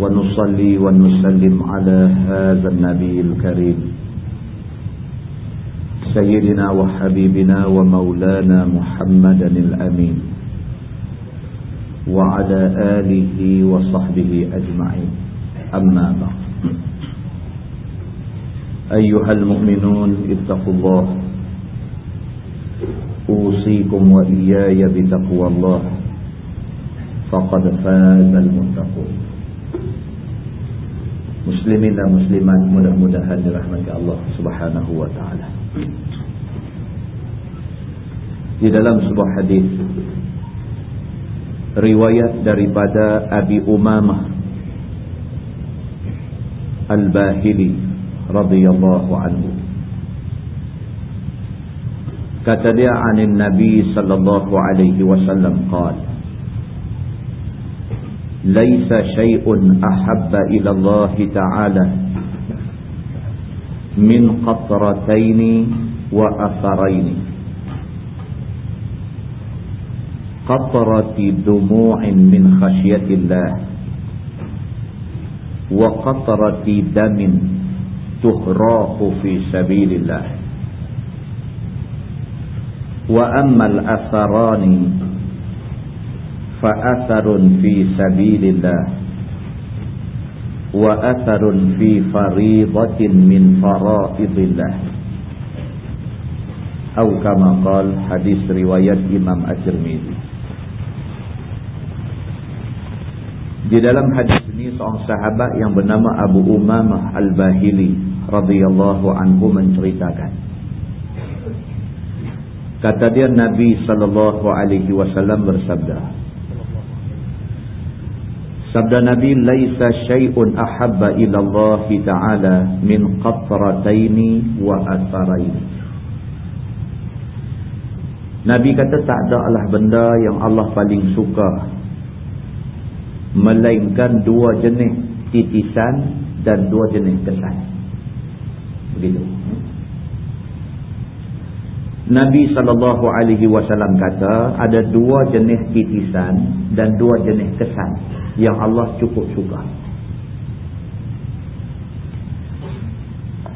ونصلي ونسلم على هذا النبي الكريم. سيدنا وحبيبنا ومولانا محمدا الأمين. وعلى آله وصحبه أجمعين. أما بعد. أيها المؤمنون اتقوا الله. أوصيكم وإياي بتقوى الله. فقد فاز المتقون. Muslimin dan muslimat mudah-mudahan dirahmati Allah Subhanahu wa taala. Di dalam sebuah hadis riwayat daripada Abi Umamah Al-Bahili radhiyallahu anhu kata dia anin Nabi sallallahu alaihi wasallam qala ليس شيء أحب إلى الله تعالى من قطرتين وأثرين. قطرة دموع من خشية الله وقطرة دم تهراق في سبيل الله. وأما الأثران fa'atharun fi sabilillah wa atharun fi faridatin min faraidillah atau kama qal hadis riwayat Imam At-Tirmizi di dalam hadis ini seorang sahabat yang bernama Abu Umamah Al-Bahili radhiyallahu anhu menceritakan. Kata dia Nabi sallallahu alaihi wasallam bersabda Sabda Nabi laisa syai'un ahabba ila Allah taala min qatrataini wa atharaini. Nabi kata tak ada Allah benda yang Allah paling suka melainkan dua jenis titisan dan dua jenis kesan. Begitu. Nabi sallallahu alaihi wasallam kata ada dua jenis titisan dan dua jenis kesan yang Allah cukup suka.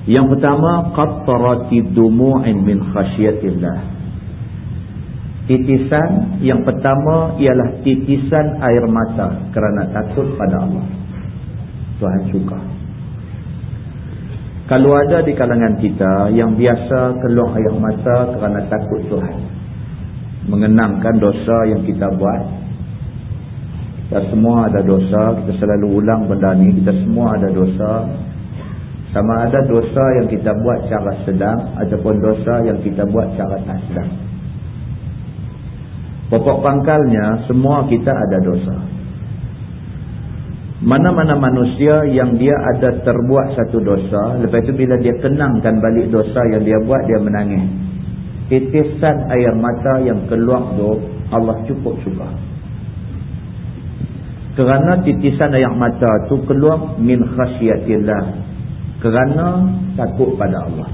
Yang pertama qattarati dumu'in min khasyatillah. Titisan yang pertama ialah titisan air mata kerana takut pada Allah. Tuhan suka. Kalau ada di kalangan kita yang biasa keluar air mata kerana takut Tuhan. Mengenangkan dosa yang kita buat. Kita semua ada dosa. Kita selalu ulang benda ni. Kita semua ada dosa. Sama ada dosa yang kita buat secara sedang. Ataupun dosa yang kita buat secara tak sedang. Pokok pangkalnya semua kita ada dosa. Mana-mana manusia yang dia ada terbuat satu dosa, lepas itu bila dia kenangkan balik dosa yang dia buat, dia menangis. Titisan air mata yang keluar tu, Allah cukup suka. Kerana titisan air mata tu keluar min khasyatillah. Kerana takut pada Allah.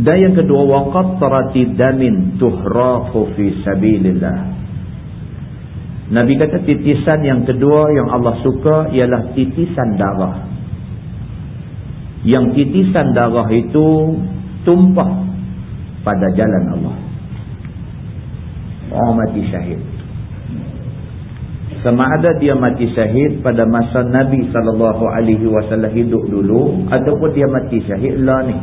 Dan yang kedua, waqattarati damin tuhrafu fi sabilillah. Nabi kata titisan yang kedua yang Allah suka ialah titisan darah. Yang titisan darah itu tumpah pada jalan Allah. Orang mati syahid. Sama ada dia mati syahid pada masa Nabi SAW hidup dulu ataupun dia mati syahid lah ni.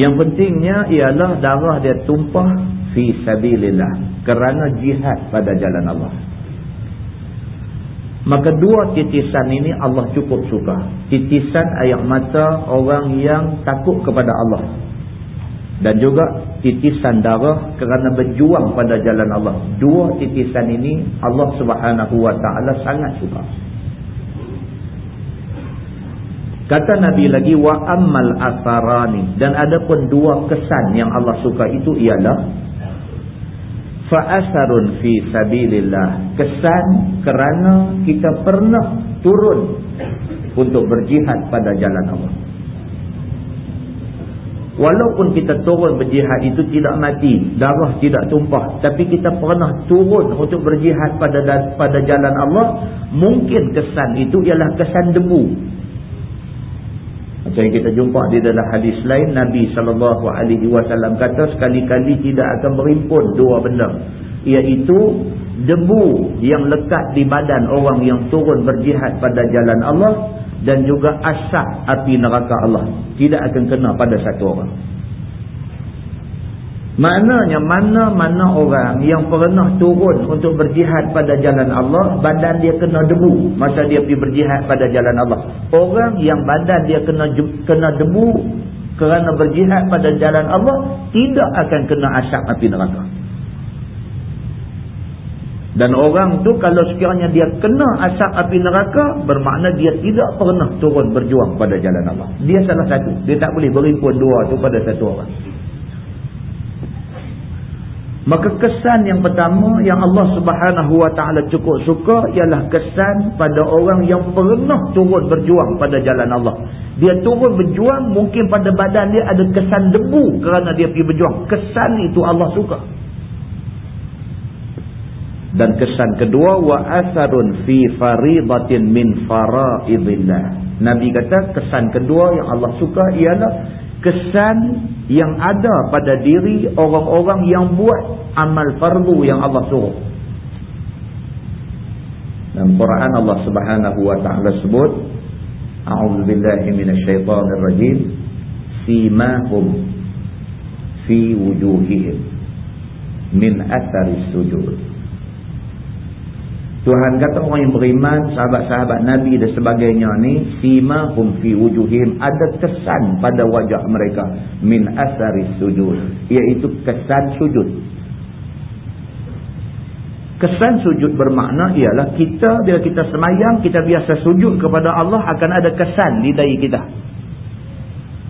Yang pentingnya ialah darah dia tumpah fi sabilillah kerana jihad pada jalan Allah. Maka dua titisan ini Allah cukup suka. Titisan air mata orang yang takut kepada Allah. Dan juga titisan darah kerana berjuang pada jalan Allah. Dua titisan ini Allah subhanahu wa ta'ala sangat suka. Kata Nabi lagi wa ammal asarani dan ada pun dua kesan yang Allah suka itu ialah fa'asarun fi sabilillah. Kesan kerana kita pernah turun untuk berjihad pada jalan Allah Walaupun kita turun berjihad itu tidak mati, darah tidak tumpah, tapi kita pernah turun untuk berjihad pada pada jalan Allah, mungkin kesan itu ialah kesan debu. Macam yang kita jumpa di dalam hadis lain, Nabi wasallam kata sekali-kali tidak akan berimpun dua benda, iaitu debu yang lekat di badan orang yang turun berjihad pada jalan Allah dan juga asap api neraka Allah. Tidak akan kena pada satu orang. Maknanya mana-mana orang yang pernah turun untuk berjihad pada jalan Allah badan dia kena debu masa dia pergi berjihad pada jalan Allah. Orang yang badan dia kena kena debu kerana berjihad pada jalan Allah tidak akan kena asap api neraka dan orang tu kalau sekiranya dia kena asap api neraka, bermakna dia tidak pernah turun berjuang pada jalan Allah. Dia salah satu. Dia tak boleh berimpun dua tu pada satu orang. Maka kesan yang pertama yang Allah subhanahu wa ta'ala cukup suka ialah kesan pada orang yang pernah turun berjuang pada jalan Allah. Dia turun berjuang mungkin pada badan dia ada kesan debu kerana dia pergi berjuang. Kesan itu Allah suka dan kesan kedua wa asarun fi faridatin min faraidillah. Nabi kata kesan kedua yang Allah suka ialah kesan yang ada pada diri orang-orang yang buat amal fardu yang Allah suruh. Dalam Quran Allah Subhanahu wa taala sebut a'udzu billahi minasyaitonir rajim simahum fi wujuhihim min athari sujud Tuhan kata orang yang beriman, sahabat-sahabat Nabi dan sebagainya ni, sima hum fi wujuhim, ada kesan pada wajah mereka min asari sujud, iaitu kesan sujud. Kesan sujud bermakna ialah kita bila kita semayang, kita biasa sujud kepada Allah akan ada kesan di dahi kita.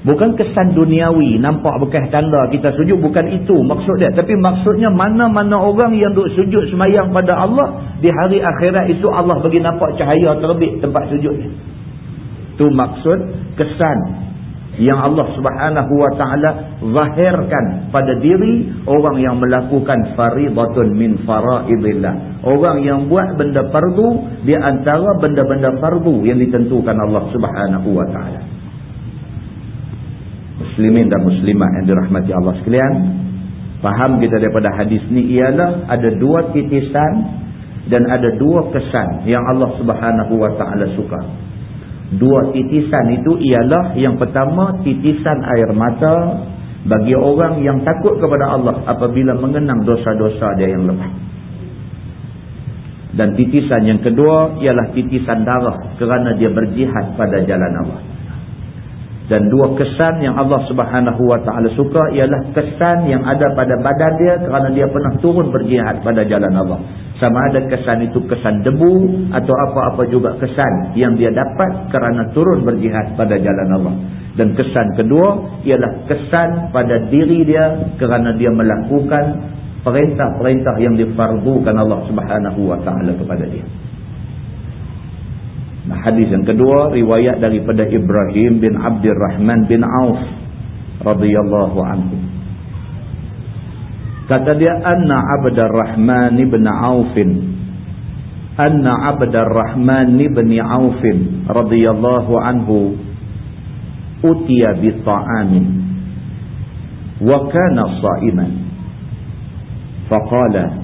Bukan kesan duniawi, nampak bekas tanda kita sujud, bukan itu maksud dia. Tapi maksudnya mana-mana orang yang duduk sujud semayang pada Allah, di hari akhirat itu Allah bagi nampak cahaya terbit tempat sujud. Itu maksud kesan yang Allah subhanahu wa ta'ala zahirkan pada diri orang yang melakukan faridatun min faraidillah. Orang yang buat benda fardu di antara benda-benda fardu yang ditentukan Allah subhanahu wa ta'ala muslimin dan muslimat yang dirahmati Allah sekalian faham kita daripada hadis ni ialah ada dua titisan dan ada dua kesan yang Allah subhanahu wa ta'ala suka. Dua titisan itu ialah yang pertama titisan air mata bagi orang yang takut kepada Allah apabila mengenang dosa-dosa dia yang lemah. Dan titisan yang kedua ialah titisan darah kerana dia berjihad pada jalan Allah dan dua kesan yang Allah subhanahu wa ta'ala suka ialah kesan yang ada pada badan dia kerana dia pernah turun berjihad pada jalan Allah. Sama ada kesan itu kesan debu atau apa-apa juga kesan yang dia dapat kerana turun berjihad pada jalan Allah. Dan kesan kedua ialah kesan pada diri dia kerana dia melakukan perintah-perintah yang difardukan Allah subhanahu wa ta'ala kepada dia. Hadis yang kedua riwayat daripada Ibrahim bin Abdurrahman bin Auf radhiyallahu anhu. Kata dia anna Abdurrahman bin Auf anna Abdurrahman bin Auf radhiyallahu anhu utiya bi ta'amin wa kana sha'iman faqala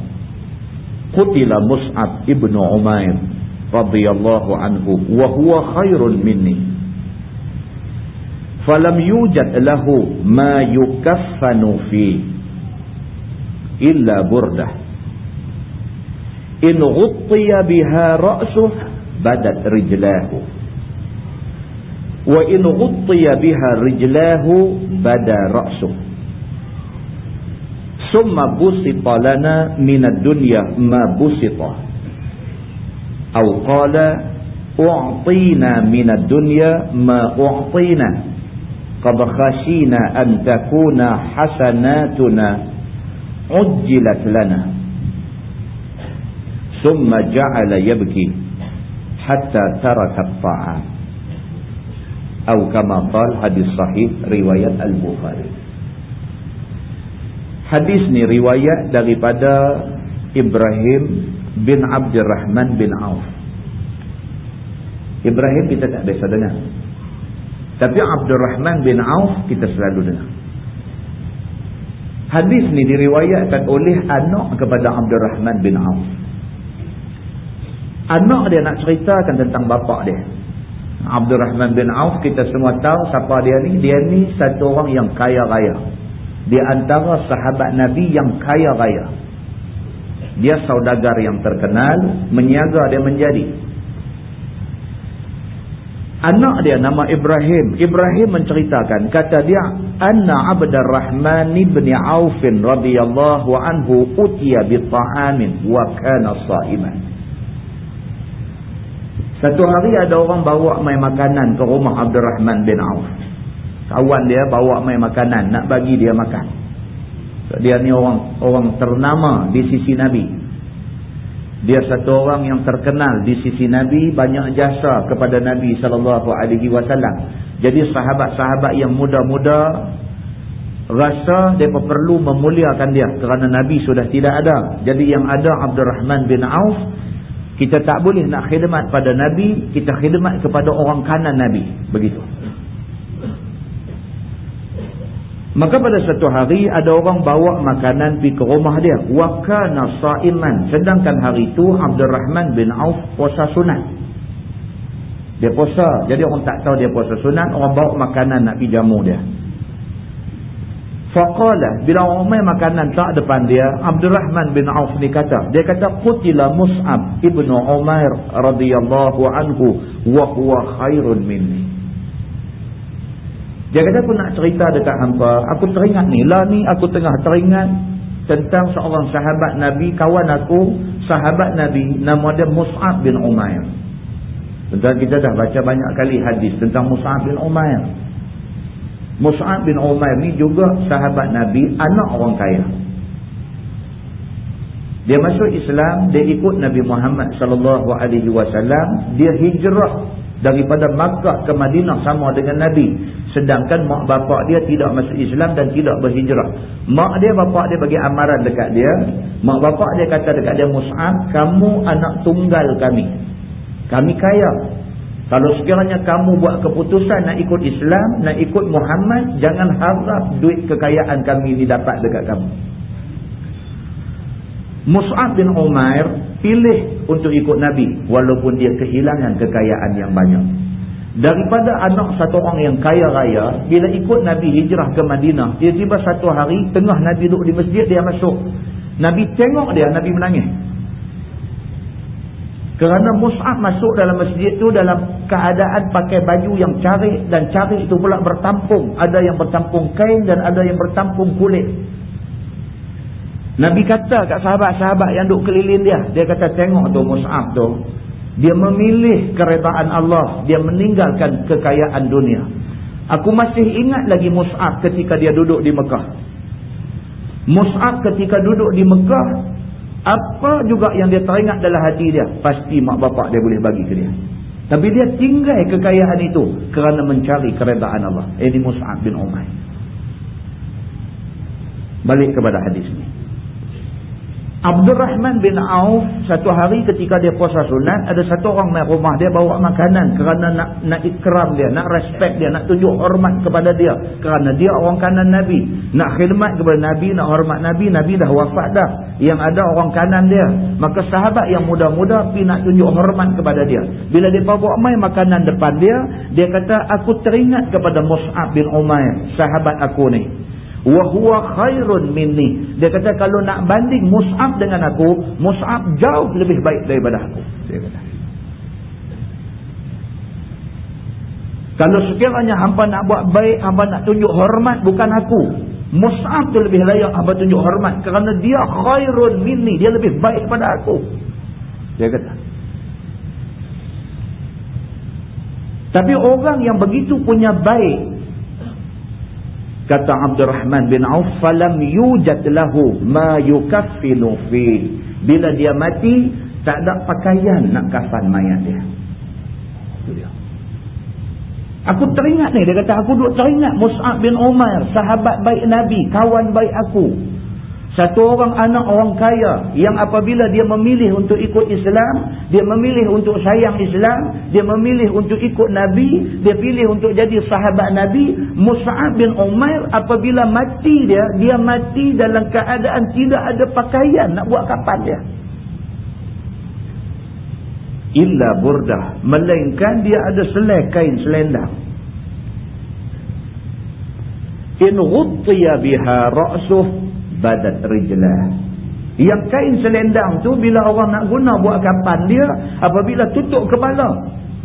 qutila Mus'ab ibn Umair radhiyallahu anhu wa huwa khairun minni falam yujad lahu ma yukaffanu fi illa burdah in ghuttiya biha ra'suh badat rijlahu wa in ghuttiya biha rijlahu bada ra'suh summa busita lana minad dunya ma busita aw qala u'tina minad dunya ma u'tina qad khashina an takuna hasanatuna ujjilat lana thumma ja'ala yabki hatta taraka at-ta'am atau kama qala hadis sahih riwayat al-bukhari hadis ni riwayat daripada Ibrahim bin Abdurrahman bin Auf. Ibrahim kita tak biasa dengar. Tapi Abdurrahman bin Auf kita selalu dengar. Hadis ni diriwayatkan oleh anak kepada Abdurrahman bin Auf. Anak dia nak ceritakan tentang bapa dia. Abdul Rahman bin Auf kita semua tahu siapa dia ni. Dia ni satu orang yang kaya raya. Di antara sahabat Nabi yang kaya raya dia saudagar yang terkenal menyiaga dia menjadi anak dia nama Ibrahim Ibrahim menceritakan kata dia anna Abdul Rahman bin Auf radhiyallahu anhu utiya bi ta'amin wa kana sa'iman satu hari ada orang bawa main makanan ke rumah Abdul Rahman bin Auf. Kawan dia bawa main makanan nak bagi dia makan. Dia ni orang orang ternama di sisi Nabi. Dia satu orang yang terkenal di sisi Nabi, banyak jasa kepada Nabi sallallahu alaihi wasallam. Jadi sahabat-sahabat yang muda-muda rasa mereka perlu memuliakan dia kerana Nabi sudah tidak ada. Jadi yang ada Abdul Rahman bin Auf kita tak boleh nak khidmat pada Nabi, kita khidmat kepada orang kanan Nabi. Begitu. Maka pada satu hari ada orang bawa makanan pergi ke rumah dia. Wakana sa'iman. Sedangkan hari itu Abdul Rahman bin Auf puasa sunat. Dia puasa. Jadi orang tak tahu dia puasa sunat. Orang bawa makanan nak pergi jamu dia. Faqala bila umai makanan tak depan dia Abdul Rahman bin Auf ni kata dia kata qutila Mus'ab ibnu Umair radhiyallahu anhu wa huwa khairun minni dia kata aku nak cerita dekat hangpa aku teringat ni. Lah ni aku tengah teringat tentang seorang sahabat Nabi kawan aku sahabat Nabi. Nama dia Mus'ab bin Umair. Tentang kita dah baca banyak kali hadis tentang Mus'ab bin Umair. Mus'ab bin Umair ni juga sahabat Nabi, anak orang kaya. Dia masuk Islam, dia ikut Nabi Muhammad sallallahu alaihi wasallam, dia hijrah daripada Makkah ke Madinah sama dengan Nabi. Sedangkan mak bapak dia tidak masuk Islam dan tidak berhijrah. Mak dia bapak dia bagi amaran dekat dia, mak bapak dia kata dekat dia Mus'ab, kamu anak tunggal kami. Kami kaya, kalau sekiranya kamu buat keputusan nak ikut Islam, nak ikut Muhammad, jangan harap duit kekayaan kami ini dapat dekat kamu. Mus'ab bin Umair pilih untuk ikut Nabi walaupun dia kehilangan kekayaan yang banyak. Daripada anak satu orang yang kaya raya, bila ikut Nabi hijrah ke Madinah, dia tiba satu hari, tengah Nabi duduk di masjid, dia masuk. Nabi tengok dia, Nabi menangis. Kerana Mus'ab masuk dalam masjid itu dalam keadaan pakai baju yang cari dan cari itu pula bertampung. Ada yang bertampung kain dan ada yang bertampung kulit. Nabi kata kat sahabat-sahabat yang duduk keliling dia. Dia kata tengok tu Mus'ab tu. Dia memilih keredaan Allah. Dia meninggalkan kekayaan dunia. Aku masih ingat lagi Mus'ab ketika dia duduk di Mekah. Mus'ab ketika duduk di Mekah apa juga yang dia teringat dalam hati dia pasti mak bapak dia boleh bagi ke dia tapi dia tinggal kekayaan itu kerana mencari keredaan Allah ini Mus'ab bin Umay balik kepada hadis ini Abdul Rahman bin Auf satu hari ketika dia puasa sunat ada satu orang main rumah dia bawa makanan kerana nak nak ikram dia nak respect dia nak tunjuk hormat kepada dia. Kerana dia orang kanan Nabi. Nak khidmat kepada Nabi nak hormat Nabi Nabi dah wafat dah. Yang ada orang kanan dia. Maka sahabat yang muda-muda pergi nak tunjuk hormat kepada dia. Bila dia bawa main makanan depan dia dia kata aku teringat kepada Mus'ab bin Umair sahabat aku ni wa huwa khairun minni. Dia kata kalau nak banding Mus'ab dengan aku Mus'ab jauh lebih baik daripada aku. Dia kata. Kalau sekiranya hampa nak buat baik hampa nak tunjuk hormat bukan aku. Mus'ab tu lebih layak apa tunjuk hormat. Kerana dia khairun minni. Dia lebih baik pada aku. Dia kata. Tapi orang yang begitu punya baik kata Abdul Rahman bin Auf falam yujad lahu ma yukaffinu fi bila dia mati tak ada pakaian nak kafan mayat dia. Itu dia. Aku teringat ni, dia kata aku duduk teringat Mus'ab bin Umar, sahabat baik Nabi, kawan baik aku. Satu orang anak orang kaya yang apabila dia memilih untuk ikut Islam, dia memilih untuk sayang Islam, dia memilih untuk ikut Nabi, dia pilih untuk jadi sahabat Nabi, Mus'ab bin Umar apabila mati dia, dia mati dalam keadaan tidak ada pakaian nak buat kapan dia. Illa burdah melainkan dia ada selai kain selendang. In ghuttiya biha ra'suh badat rijlah. Yang kain selendang tu bila orang nak guna buat kapan dia apabila tutup kepala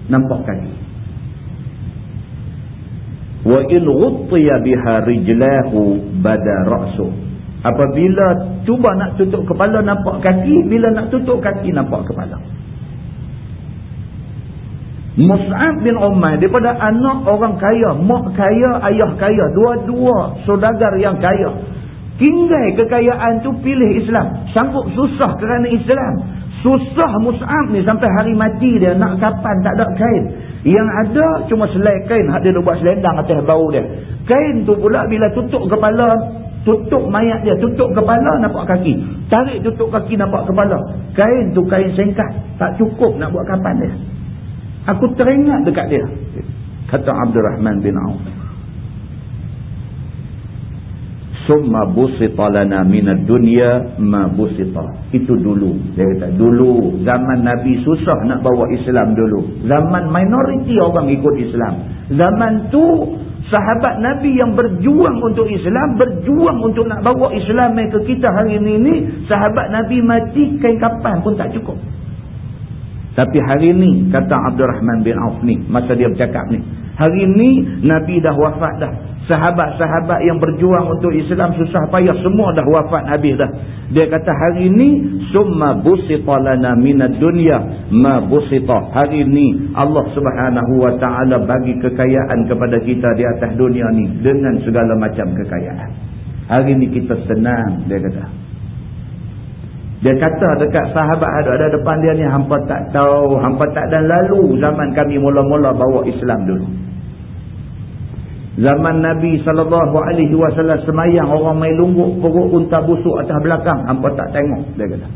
nampak kaki wa in ghuttiya biha rijlahu bada ra'suh apabila cuba nak tutup kepala nampak kaki bila nak tutup kaki nampak kepala. Mus'ab bin Umar daripada anak orang kaya, mak kaya, ayah kaya, dua-dua saudagar yang kaya. Tinggal kekayaan tu pilih Islam. Sanggup susah kerana Islam. Susah Mus'ab ni sampai hari mati dia nak kapan tak ada kain. Yang ada cuma selai kain dia buat selendang atas bau dia. Kain tu pula bila tutup kepala, tutup mayat dia, tutup kepala nampak kaki. Tarik tutup kaki nampak kepala. Kain tu kain singkat, tak cukup nak buat kapan dia. Aku teringat dekat dia. Kata Abdul Rahman bin Auf. Summa busita lana minad dunya ma busita. Itu dulu. Dia kata dulu zaman Nabi susah nak bawa Islam dulu. Zaman minoriti orang ikut Islam. Zaman tu sahabat Nabi yang berjuang untuk Islam, berjuang untuk nak bawa Islam ke kita hari ini ni, sahabat Nabi mati kain kapan pun tak cukup. Tapi hari ni, kata Abdul Rahman bin Auf ni, masa dia bercakap ni. Hari ni, Nabi dah wafat dah. Sahabat-sahabat yang berjuang untuk Islam susah payah, semua dah wafat habis dah. Dia kata hari ni, Summa busita lana minat dunia ma busita. Hari ni, Allah subhanahu wa ta'ala bagi kekayaan kepada kita di atas dunia ni. Dengan segala macam kekayaan. Hari ni kita senang, dia kata. Dia kata dekat sahabat ada depan dia ni hampa tak tahu, hampa tak dan lalu zaman kami mula-mula bawa Islam dulu. Zaman Nabi wasallam semayang orang mai lungguk perut unta busuk atas belakang, hampa tak tengok dia kata.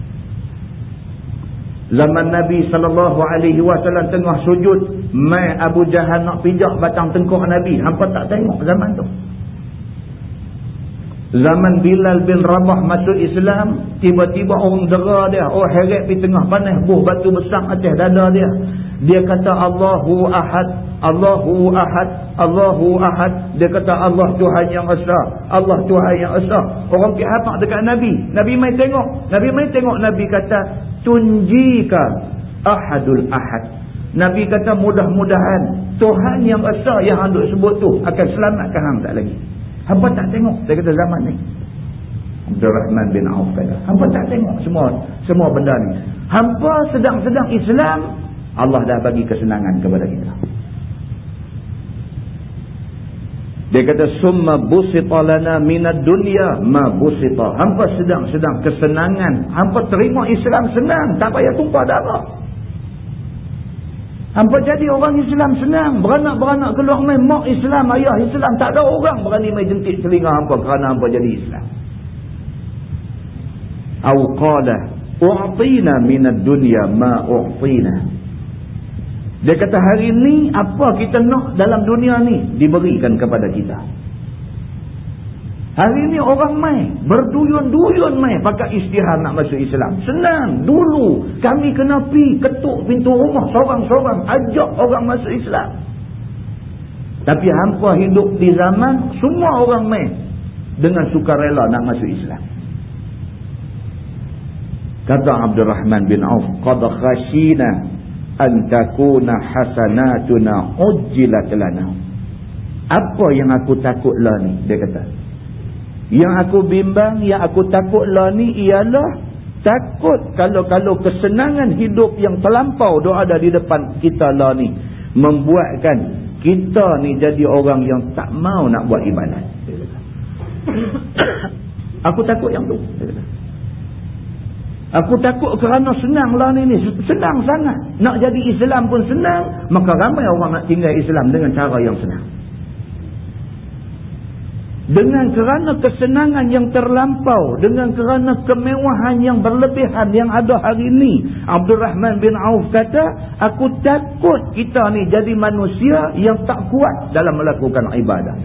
Zaman Nabi wasallam tengah sujud, mai Abu Jahal nak pijak batang tengkuk Nabi, hampa tak tengok zaman tu. Zaman Bilal bin Rabah masuk Islam, tiba-tiba orang dera dia, oh heret di tengah panas, buh batu besar atas dada dia. Dia kata Allahu Ahad, Allahu Ahad, Allahu Ahad. Dia kata Allah Tuhan yang Esa, Allah Tuhan yang Esa. Orang kata apa dekat Nabi? Nabi mai tengok. Nabi mai tengok Nabi kata tunjika Ahadul Ahad. Nabi kata mudah-mudahan Tuhan yang Esa yang anda sebut tu akan selamatkan hang tak lagi. Hampa tak tengok. Dia kata zaman ni. Abdul Rahman bin Auf kata. Hampa tak tengok semua semua benda ni. Hampa sedang-sedang Islam. Allah dah bagi kesenangan kepada kita. Dia kata summa busita lana minad dunya ma busita. Hampa sedang-sedang kesenangan. Hampa terima Islam senang, tak payah tumpah darah. Hampa jadi orang Islam senang. Beranak-beranak keluar main mak Islam, ayah Islam. Tak ada orang berani main jentik telinga hampa kerana hampa jadi Islam. Awqadah. U'tina minat dunia ma u'tina. Dia kata hari ni apa kita nak dalam dunia ni diberikan kepada kita. Hari ini orang mai, berduyun-duyun mai pakai istihar nak masuk Islam. Senang. Dulu kami kena pi ketuk pintu rumah seorang-seorang ajak orang masuk Islam. Tapi hampa hidup di zaman semua orang mai dengan sukarela nak masuk Islam. Kata Abdul Rahman bin Auf, qad khashina an takuna hasanatuna ujjilat lana. Apa yang aku takutlah ni? Dia kata, Yang aku bimbang, yang aku takutlah ni ialah takut kalau-kalau kesenangan hidup yang terlampau doa ada di depan kita lah ni. Membuatkan kita ni jadi orang yang tak mau nak buat ibadat. aku takut yang tu. Aku takut kerana senanglah ni ni. Senang sangat. Nak jadi Islam pun senang. Maka ramai orang nak tinggal Islam dengan cara yang senang. Dengan kerana kesenangan yang terlampau. Dengan kerana kemewahan yang berlebihan yang ada hari ini. Abdul Rahman bin Auf kata. Aku takut kita ni jadi manusia yang tak kuat dalam melakukan ibadah.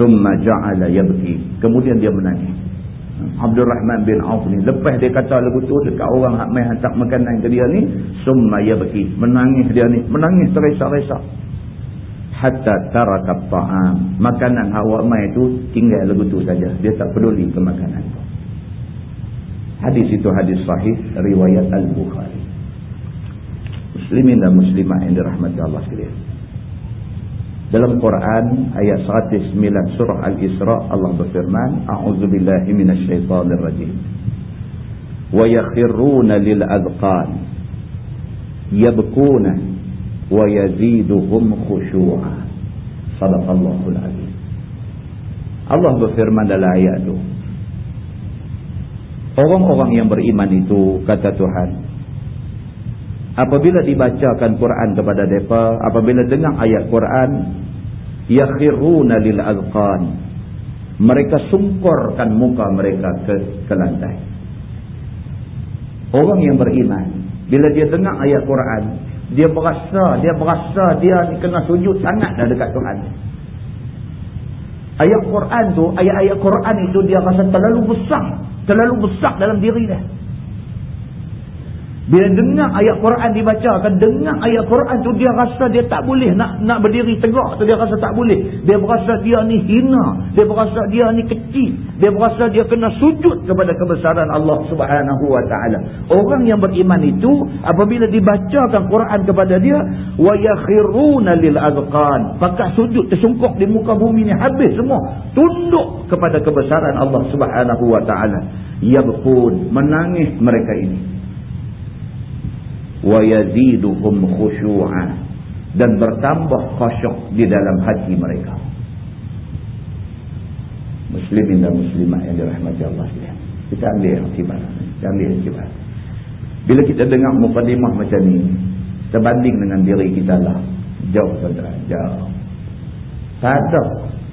Summa ja'ala yabki. Kemudian dia menangis. Abdul Rahman bin Auf ni lepas dia kata lagu tu dekat orang hak mai hantar makanan ke dia ni summa yabki menangis dia ni menangis teresa-resa hatta taraka ta'am makanan awak mai tu tinggal lagu tu saja. Dia tak peduli ke makanan. Tu hadis itu hadis sahih riwayat al-Bukhari. Muslimin dan muslimah yang dirahmati Allah sekalian dalam Quran ayat 109 surah Al-Isra Allah berfirman a'udzubillahi minasyaitonir rajim wa yakhruna lil adqan yabkuna wa yaziduhum khushu'a. Sadaqallahul azim. Allah berfirman dalam ayat itu orang-orang yang beriman itu kata Tuhan apabila dibacakan Quran kepada mereka apabila dengar ayat Quran yakhiruna lil azqan. Mereka sungkorkan muka mereka ke, ke lantai. Orang yang beriman bila dia dengar ayat Quran dia berasa dia berasa dia kena sujud sangat dah dekat Tuhan. Ayat Quran tu ayat-ayat Quran itu dia rasa terlalu besar terlalu besar dalam diri dia bila dengar ayat Quran dibacakan, dengar ayat Quran tu dia rasa dia tak boleh nak nak berdiri tegak tu dia rasa tak boleh. Dia berasa dia ni hina, dia berasa dia ni kecil, dia berasa dia kena sujud kepada kebesaran Allah Subhanahu wa taala. Orang yang beriman itu apabila dibacakan Quran kepada dia wa yakhiruna lil azqan, pakat sujud tersungkuk di muka bumi ni habis semua, tunduk kepada kebesaran Allah Subhanahu wa taala. Yabqun, menangis mereka ini yaziduhum khushu'a dan bertambah khusyuk di dalam hati mereka. Muslimin dan muslimat yang dirahmati Allah sekalian. Kita ambil iktibar kita ambil iktibar bila kita dengar mukadimah macam ni terbanding dengan diri kita lah. Jauh saudara jauh. Tak ada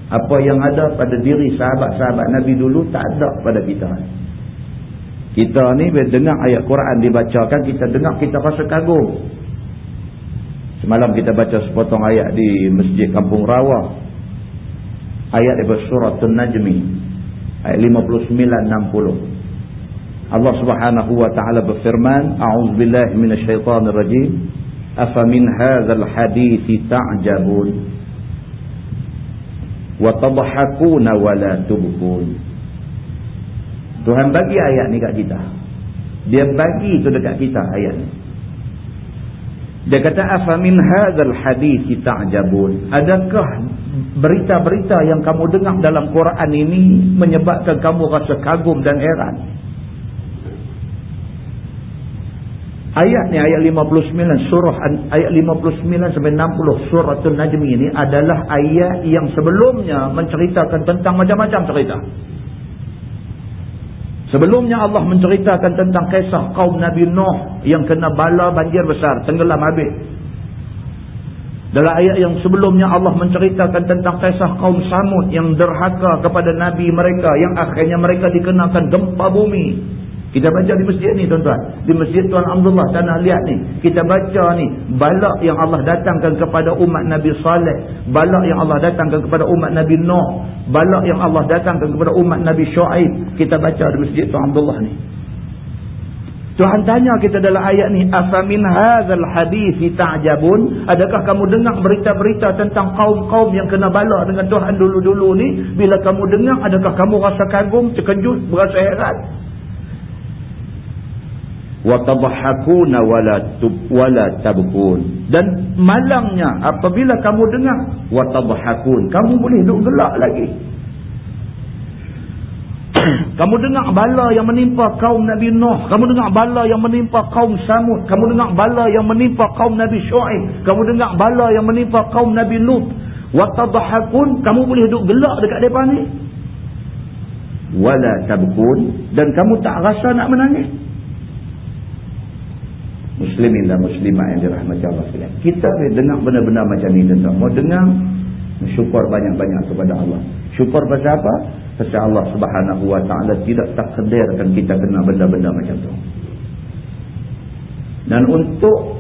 apa yang ada pada diri sahabat-sahabat Nabi dulu tak ada pada kita kita ni bila dengar ayat Quran dibacakan, kita dengar kita rasa kagum. Semalam kita baca sepotong ayat di Masjid Kampung Rawa. Ayat daripada surah An-Najmi. Ayat 59-60. Allah subhanahu wa ta'ala berfirman, A'udzubillah minasyaitanir rajim. Afa min hadzal hadithi ta'jabun. Wa tadhakuna wa la tubkun. Tuhan bagi ayat ni kat kita. Dia bagi tu dekat kita ayat ni. Dia kata afa min hadzal hadits ta'jabun. Adakah berita-berita yang kamu dengar dalam Quran ini menyebabkan kamu rasa kagum dan heran? Ayat ni ayat 59 surah ayat 59 sampai 60 surah An-Najm ini adalah ayat yang sebelumnya menceritakan tentang macam-macam cerita. Sebelumnya Allah menceritakan tentang kisah kaum Nabi Nuh yang kena bala banjir besar, tenggelam habis. Dalam ayat yang sebelumnya Allah menceritakan tentang kisah kaum Samud yang derhaka kepada Nabi mereka yang akhirnya mereka dikenakan gempa bumi. Kita baca di masjid ni tuan-tuan. Di masjid Tuan Abdullah tanah liat ni. Kita baca ni. Balak yang Allah datangkan kepada umat Nabi Saleh. Balak yang Allah datangkan kepada umat Nabi Nuh. Balak yang Allah datangkan kepada umat Nabi Shu'aib. Kita baca di masjid Tuan Abdullah ni. Tuhan tanya kita dalam ayat ni. Afamin hazal hadithi ta'jabun. Adakah kamu dengar berita-berita tentang kaum-kaum yang kena balak dengan Tuhan dulu-dulu ni. Bila kamu dengar adakah kamu rasa kagum, terkejut, berasa heran wa tadhakuna wala tub wala tabkun dan malangnya apabila kamu dengar wa tadhakun kamu boleh duk gelak lagi. Kamu dengar bala yang menimpa kaum Nabi Nuh. Kamu dengar bala yang menimpa kaum Samud. Kamu dengar bala yang menimpa kaum Nabi Shu'aib kamu dengar bala yang menimpa kaum Nabi Lut. wa tadhakun kamu boleh duk gelak dekat depan ni. wala tabkun dan kamu tak rasa nak menangis muslimin dan muslimah yang dirahmati Allah sekalian. Kita ni dengar benda-benda macam ni tuan mau dengar? Syukur banyak-banyak kepada Allah. Syukur pasal apa? Pasal Allah subhanahu wa ta'ala tidak takdirkan kita kena benda-benda macam tu. Dan untuk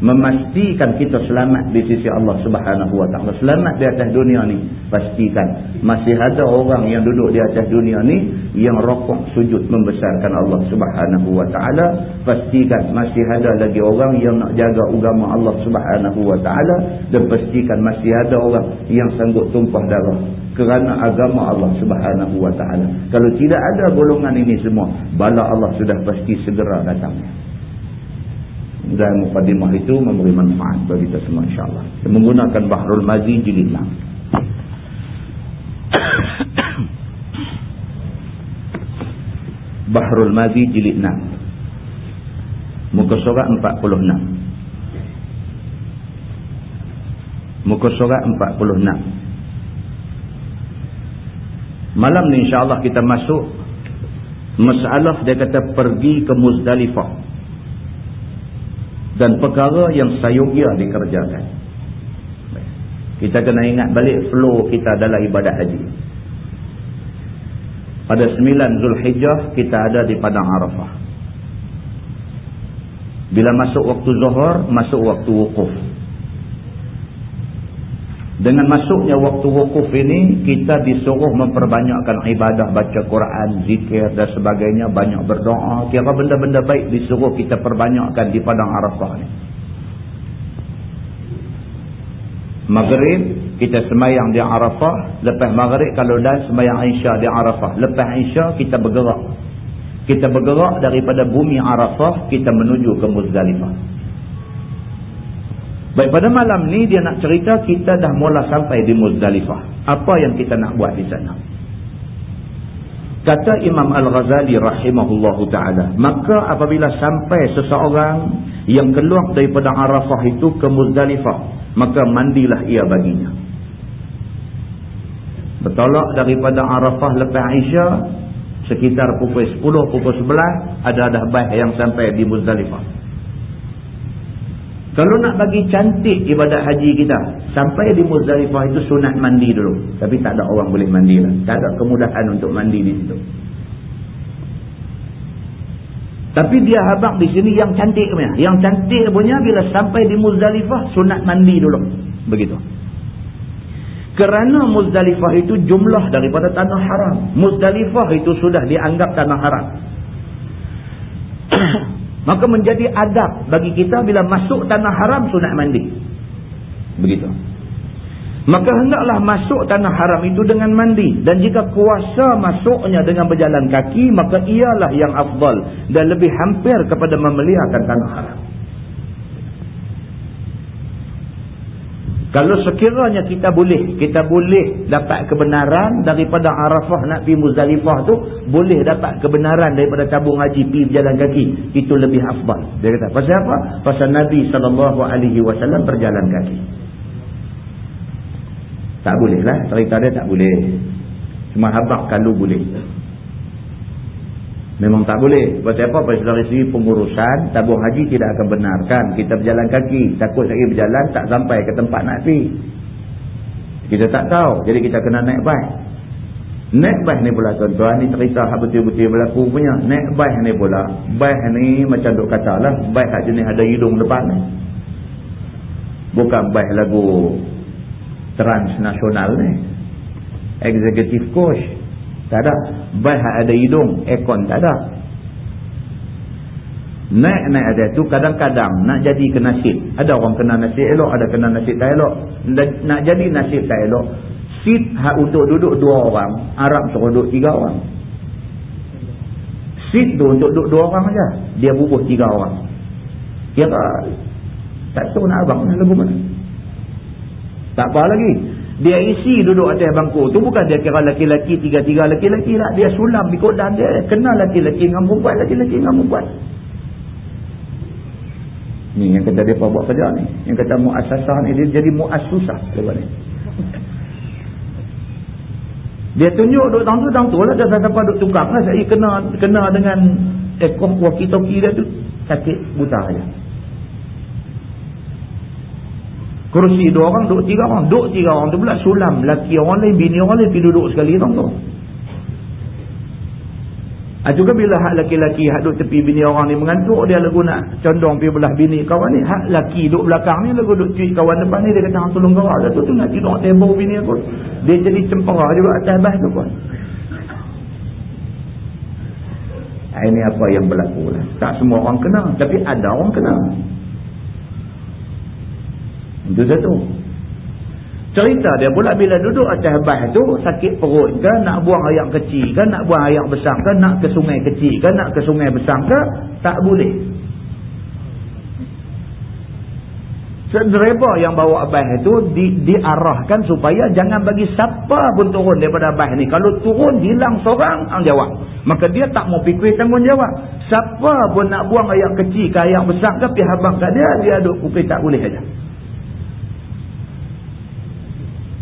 memastikan kita selamat di sisi Allah Subhanahu wa taala. Selamat di atas dunia ni pastikan. Masih ada orang yang duduk di atas dunia ni yang rokok sujud membesarkan Allah Subhanahu wa taala. Pastikan masih ada lagi orang yang nak jaga agama Allah Subhanahu wa taala. Dan pastikan masih ada orang yang sanggup tumpah darah kerana agama Allah Subhanahu wa taala. Kalau tidak ada golongan ini semua bala Allah sudah pasti segera datang dan mukadimah itu memberi manfaat bagi kita semua insyaAllah. Menggunakan Bahrul Mazi jilid 6 Bahrul Mazi jilid 6 muka surat 46 muka surat 46 malam ni insyaAllah kita masuk. Masalah dia kata pergi ke Muzdalifah dan perkara yang sayogya dikerjakan. Kita kena ingat balik flow kita dalam ibadat haji. Pada 9 Zulhijjah kita ada di Padang Arafah. Bila masuk waktu zuhur, masuk waktu wukuf. Dengan masuknya waktu wukuf ini, kita disuruh memperbanyakkan ibadah, baca Quran, zikir dan sebagainya, banyak berdoa. Kira benda-benda baik disuruh kita perbanyakkan di Padang Arafah ini. Maghrib, kita semayang di Arafah. Lepas Maghrib, kalau dah semayang Aisyah di Arafah. Lepas Aisyah, kita bergerak. Kita bergerak daripada bumi Arafah, kita menuju ke Muzdalifah. Baik pada malam ni dia nak cerita kita dah mula sampai di Muzdalifah. Apa yang kita nak buat di sana? Kata Imam Al-Ghazali rahimahullahu taala, maka apabila sampai seseorang yang keluar daripada Arafah itu ke Muzdalifah, maka mandilah ia baginya. Bertolak daripada Arafah lepas Aisyah sekitar pukul 10 pukul 11 ada dah baih yang sampai di Muzdalifah. Kalau nak bagi cantik ibadat haji kita, sampai di Muzdalifah itu sunat mandi dulu. Tapi tak ada orang boleh mandi lah. Tak ada kemudahan untuk mandi di situ. Tapi dia habak di sini yang cantik punya. Yang cantik punya bila sampai di Muzdalifah, sunat mandi dulu. Begitu. Kerana Muzdalifah itu jumlah daripada tanah haram. Muzdalifah itu sudah dianggap tanah haram. Maka menjadi adab bagi kita bila masuk tanah haram sunat mandi. Begitu. Maka hendaklah masuk tanah haram itu dengan mandi. Dan jika kuasa masuknya dengan berjalan kaki, maka ialah yang afdal. Dan lebih hampir kepada memeliharkan tanah haram. Kalau sekiranya kita boleh, kita boleh dapat kebenaran daripada Arafah nak pergi Muzdalifah tu, boleh dapat kebenaran daripada tabung haji pergi berjalan kaki, itu lebih afdal. Dia kata, pasal apa? Pasal Nabi SAW berjalan kaki. Tak boleh lah, cerita dia tak boleh. Cuma habak kalau boleh. Memang tak boleh. Sebab apa? Pasal dari segi pengurusan, tabung haji tidak akan benarkan. Kita berjalan kaki. Takut lagi berjalan, tak sampai ke tempat nak pergi. Kita tak tahu. Jadi kita kena naik baik. Naik baik ni pula tuan-tuan. Ni cerita betul-betul berlaku punya. Naik baik ni pula. Baik ni macam duk kata lah. Baik kat jenis ada hidung depan ni. Bukan baik lagu transnasional ni. Executive coach. Tak ada. Baik ada hidung, ekon tak ada. Naik-naik ada tu kadang-kadang nak jadi ke nasib. Ada orang kena nasib elok, ada kena nasib tak elok. Nak jadi nasib tak elok. Seat hak untuk duduk dua orang, Arab suruh duduk tiga orang. Seat tu untuk duduk dua orang aja. Dia bubuh tiga orang. Kira tak tahu nak abang lagu mana. Tak apa lagi. Dia isi duduk atas bangku. Tu bukan dia kira laki-laki, tiga-tiga laki-laki lah. Dia sulam ikut dan dia. Kenal laki-laki dengan perempuan, laki-laki dengan perempuan. Ni yang kata dia buat kerja ni. Yang kata muasasah ni, dia jadi muasusah. Lepas ni. Dia tunjuk duduk tang tu, tang tu lah. Dia siapa duduk tukang lah. Saya kena kena dengan ekor walkie-talkie dia tu. Sakit buta aja. Kursi dua orang, duduk tiga orang. Duduk tiga orang tu pula sulam. Laki orang lain, bini orang lain pergi duduk sekali tu. Ha, juga bila hak laki-laki hak duduk tepi bini orang ni mengantuk dia lagu nak condong pergi belah bini kawan ni hak laki duduk belakang ni lagu duduk cuik kawan depan ni dia kata hang tolong kawak tu tu nak tidur tembok bini aku dia jadi cempera juga atas bah tu pun ha, ini apa yang berlaku lah tak semua orang kena tapi ada orang kena itu satu Cerita dia pula bila duduk atas bah tu sakit perut ke nak buang air kecil ke nak buang air besar ke nak ke sungai kecil ke nak ke sungai besar ke tak boleh. Driver yang bawa bah itu di, diarahkan supaya jangan bagi siapa pun turun daripada bah ni. Kalau turun hilang seorang, ang jawab. Maka dia tak mau fikir tanggungjawab. Siapa pun nak buang air kecil ke air besar ke pihak abang kat dia, dia duduk fikir tak boleh saja.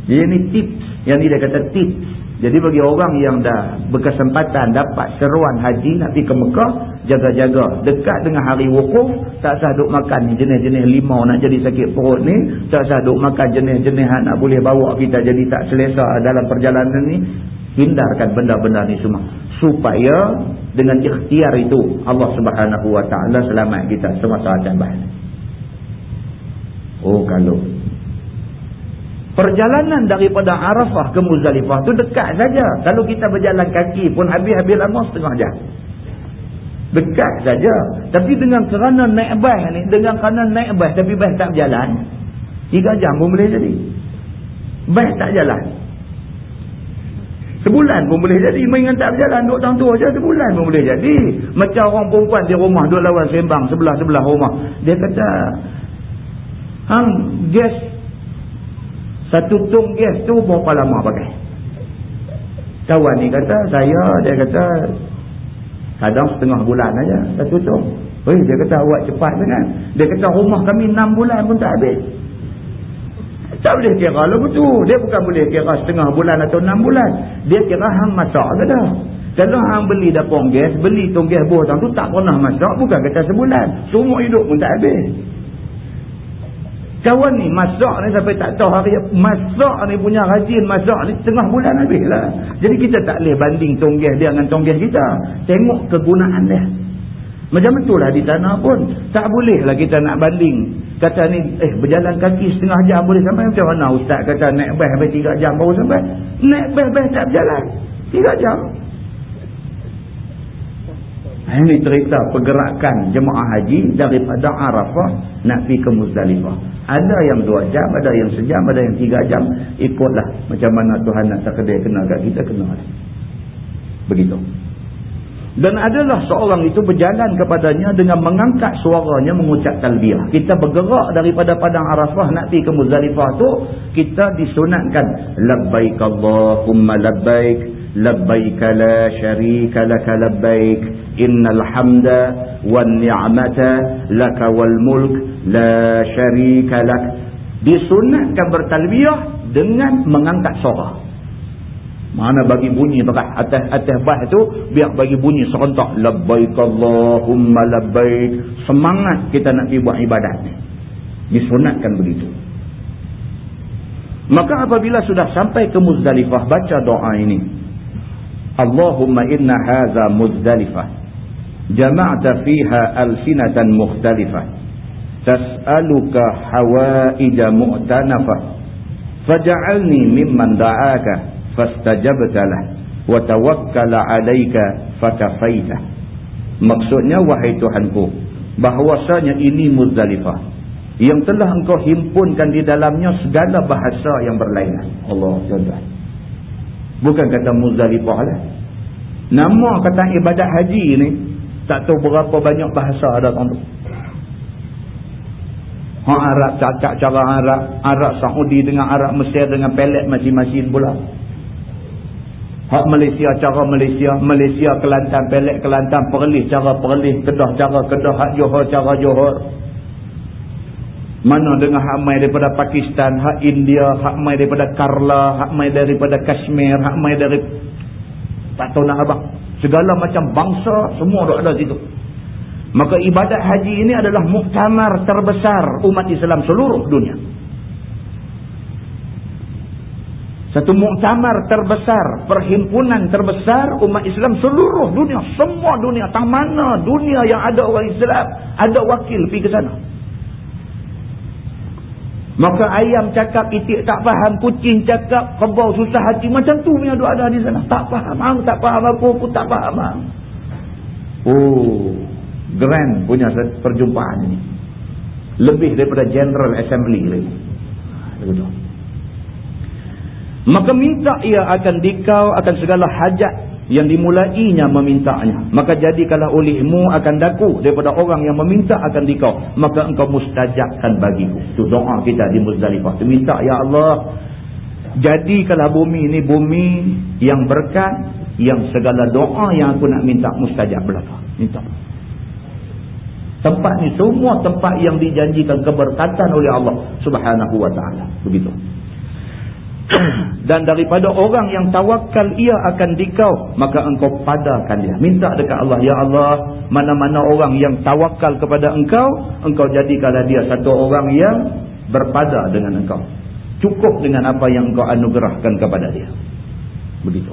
Jadi ini tips. Yang ni dia kata tips. Jadi bagi orang yang dah berkesempatan dapat seruan haji nak pergi ke Mekah, jaga-jaga. Dekat dengan hari wukuf, tak sah duk makan ni jenis-jenis limau nak jadi sakit perut ni. Tak sah duk makan jenis-jenis nak boleh bawa kita jadi tak selesa dalam perjalanan ni. Hindarkan benda-benda ni semua. Supaya dengan ikhtiar itu Allah subhanahu wa ta'ala selamat kita semasa akan bahas. Oh kalau Perjalanan daripada Arafah ke Muzdalifah tu dekat saja. Kalau kita berjalan kaki pun habis-habis lama setengah jam. Dekat saja. Tapi dengan kerana naik bas ni, dengan kerana naik bas tapi bas tak berjalan, tiga jam pun boleh jadi. Bas tak jalan. Sebulan pun boleh jadi. Mainan tak berjalan, duduk tang tu aja sebulan pun boleh jadi. Macam orang perempuan di rumah, duduk lawan sembang sebelah-sebelah rumah. Dia kata, Hang, gas satu tong gas tu berapa lama pakai? Kawan ni kata, saya, dia kata, kadang setengah bulan aja satu tong. Hei, dia kata, awak cepat dengan. Dia kata, rumah kami enam bulan pun tak habis. Tak boleh kira lah betul. Dia bukan boleh kira setengah bulan atau enam bulan. Dia kira hang masak ke dah. Kalau hang beli dapur gas, beli tong gas buah tu tak pernah masak. Bukan kata sebulan. Semua hidup pun tak habis. Kawan ni masak ni sampai tak tahu hari masak ni punya rajin masak ni tengah bulan habis lah. Jadi kita tak boleh banding tonggih dia dengan tonggih kita. Tengok kegunaan dia. Macam itulah di sana pun. Tak boleh lah kita nak banding. Kata ni eh berjalan kaki setengah jam boleh sampai macam mana ustaz kata naik bas sampai tiga jam baru sampai. Naik bas-bas tak berjalan. Tiga jam. Ini cerita pergerakan jemaah haji daripada Arafah nak pergi ke Muzdalifah. Ada yang dua jam, ada yang sejam, ada yang tiga jam. Ikutlah macam mana Tuhan nak takdir kena kat kita, kena. Begitu. Dan adalah seorang itu berjalan kepadanya dengan mengangkat suaranya mengucap talbiah. Kita bergerak daripada Padang Arafah nak pergi ke Muzdalifah tu, kita disunatkan. Labbaik Allahumma labbaik, labbaik la syarika laka labbaik, innal hamda wan ni'mata laka wal mulk la syarika lak. Disunatkan bertalbiyah dengan mengangkat suara. Mana bagi bunyi berat atas atas bah tu biar bagi bunyi serentak. Labbaik allahumma labbaik. Semangat kita nak pergi buat ibadat ni. Disunatkan begitu. Maka apabila sudah sampai ke muzdalifah baca doa ini. Allahumma inna haza muzdalifah jama'ta fiha alsinatan mukhtalifah. Tas'aluka hawaija mu'tanafah faj'alni mimman da'aka fastajabta lah. Wa tawakkala 'alaika fakafaita. Maksudnya wahai tuhanku bahwasanya ini muzdalifah. Yang telah engkau himpunkan di dalamnya segala bahasa yang berlainan. Allah jalla bukan kata muzdalifah lah. Nama kata ibadat haji ni tak tahu berapa banyak bahasa ada tuan tu. Orang Arab cakap cara Arab, Arab Saudi dengan Arab Mesir dengan pelet masing-masing pula. Hak Malaysia cara Malaysia, Malaysia Kelantan pelet Kelantan, Perlis cara Perlis, Kedah cara Kedah, hak Johor cara Johor. Mana dengan hak mai daripada Pakistan, hak India, hak mai daripada Karla, hak mai daripada Kashmir, hak mai dari tak tahu nak apa. Segala macam bangsa semua ada situ. Maka ibadat haji ini adalah muktamar terbesar umat Islam seluruh dunia. Satu muktamar terbesar, perhimpunan terbesar umat Islam seluruh dunia. Semua dunia, tak mana dunia yang ada orang Islam, ada wakil pergi ke sana. Maka ayam cakap itik tak faham, kucing cakap kebau susah hati. Macam tu punya doa ada di sana. Tak faham, ang tak faham apa, aku tak faham. Ang. Oh, grand punya perjumpaan ini. Lebih daripada General Assembly. Begitu. Maka minta ia akan dikau akan segala hajat yang dimulainya memintanya. Maka jadikanlah olehmu akan daku daripada orang yang meminta akan dikau. Maka engkau mustajabkan bagiku. Itu doa kita di Muzdalifah. Itu minta, Ya Allah, jadikanlah bumi ini bumi yang berkat, yang segala doa yang aku nak minta mustajab belakang. Minta. Tempat ni semua tempat yang dijanjikan keberkatan oleh Allah subhanahu wa ta'ala. Begitu. Dan daripada orang yang tawakal ia akan dikau. Maka engkau padakan dia. Minta dekat Allah. Ya Allah, mana-mana orang yang tawakal kepada engkau. Engkau jadikanlah dia satu orang yang berpada dengan engkau. Cukup dengan apa yang engkau anugerahkan kepada dia. Begitu.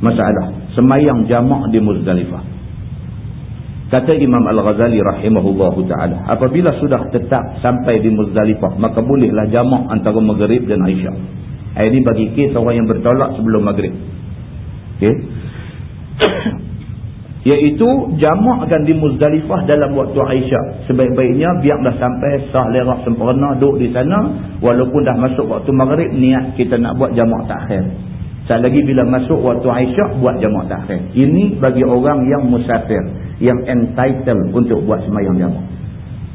Masalah. Semayang jamak di Muzdalifah. Kata Imam Al-Ghazali rahimahullah ta'ala. Apabila sudah tetap sampai di Muzdalifah. Maka bolehlah jamak antara Maghrib dan Aisyah. Ini bagi kes orang yang bertolak sebelum Maghrib. Okay. Iaitu jamakkan di Muzdalifah dalam waktu Aisyah. Sebaik-baiknya biarlah sampai sah lerak sempurna duduk di sana. Walaupun dah masuk waktu Maghrib niat kita nak buat jamak takhir. Sekali lagi bila masuk waktu Aisyah buat jamak takhir. Ini bagi orang yang musafir. Yang entitled untuk buat semayang jamak.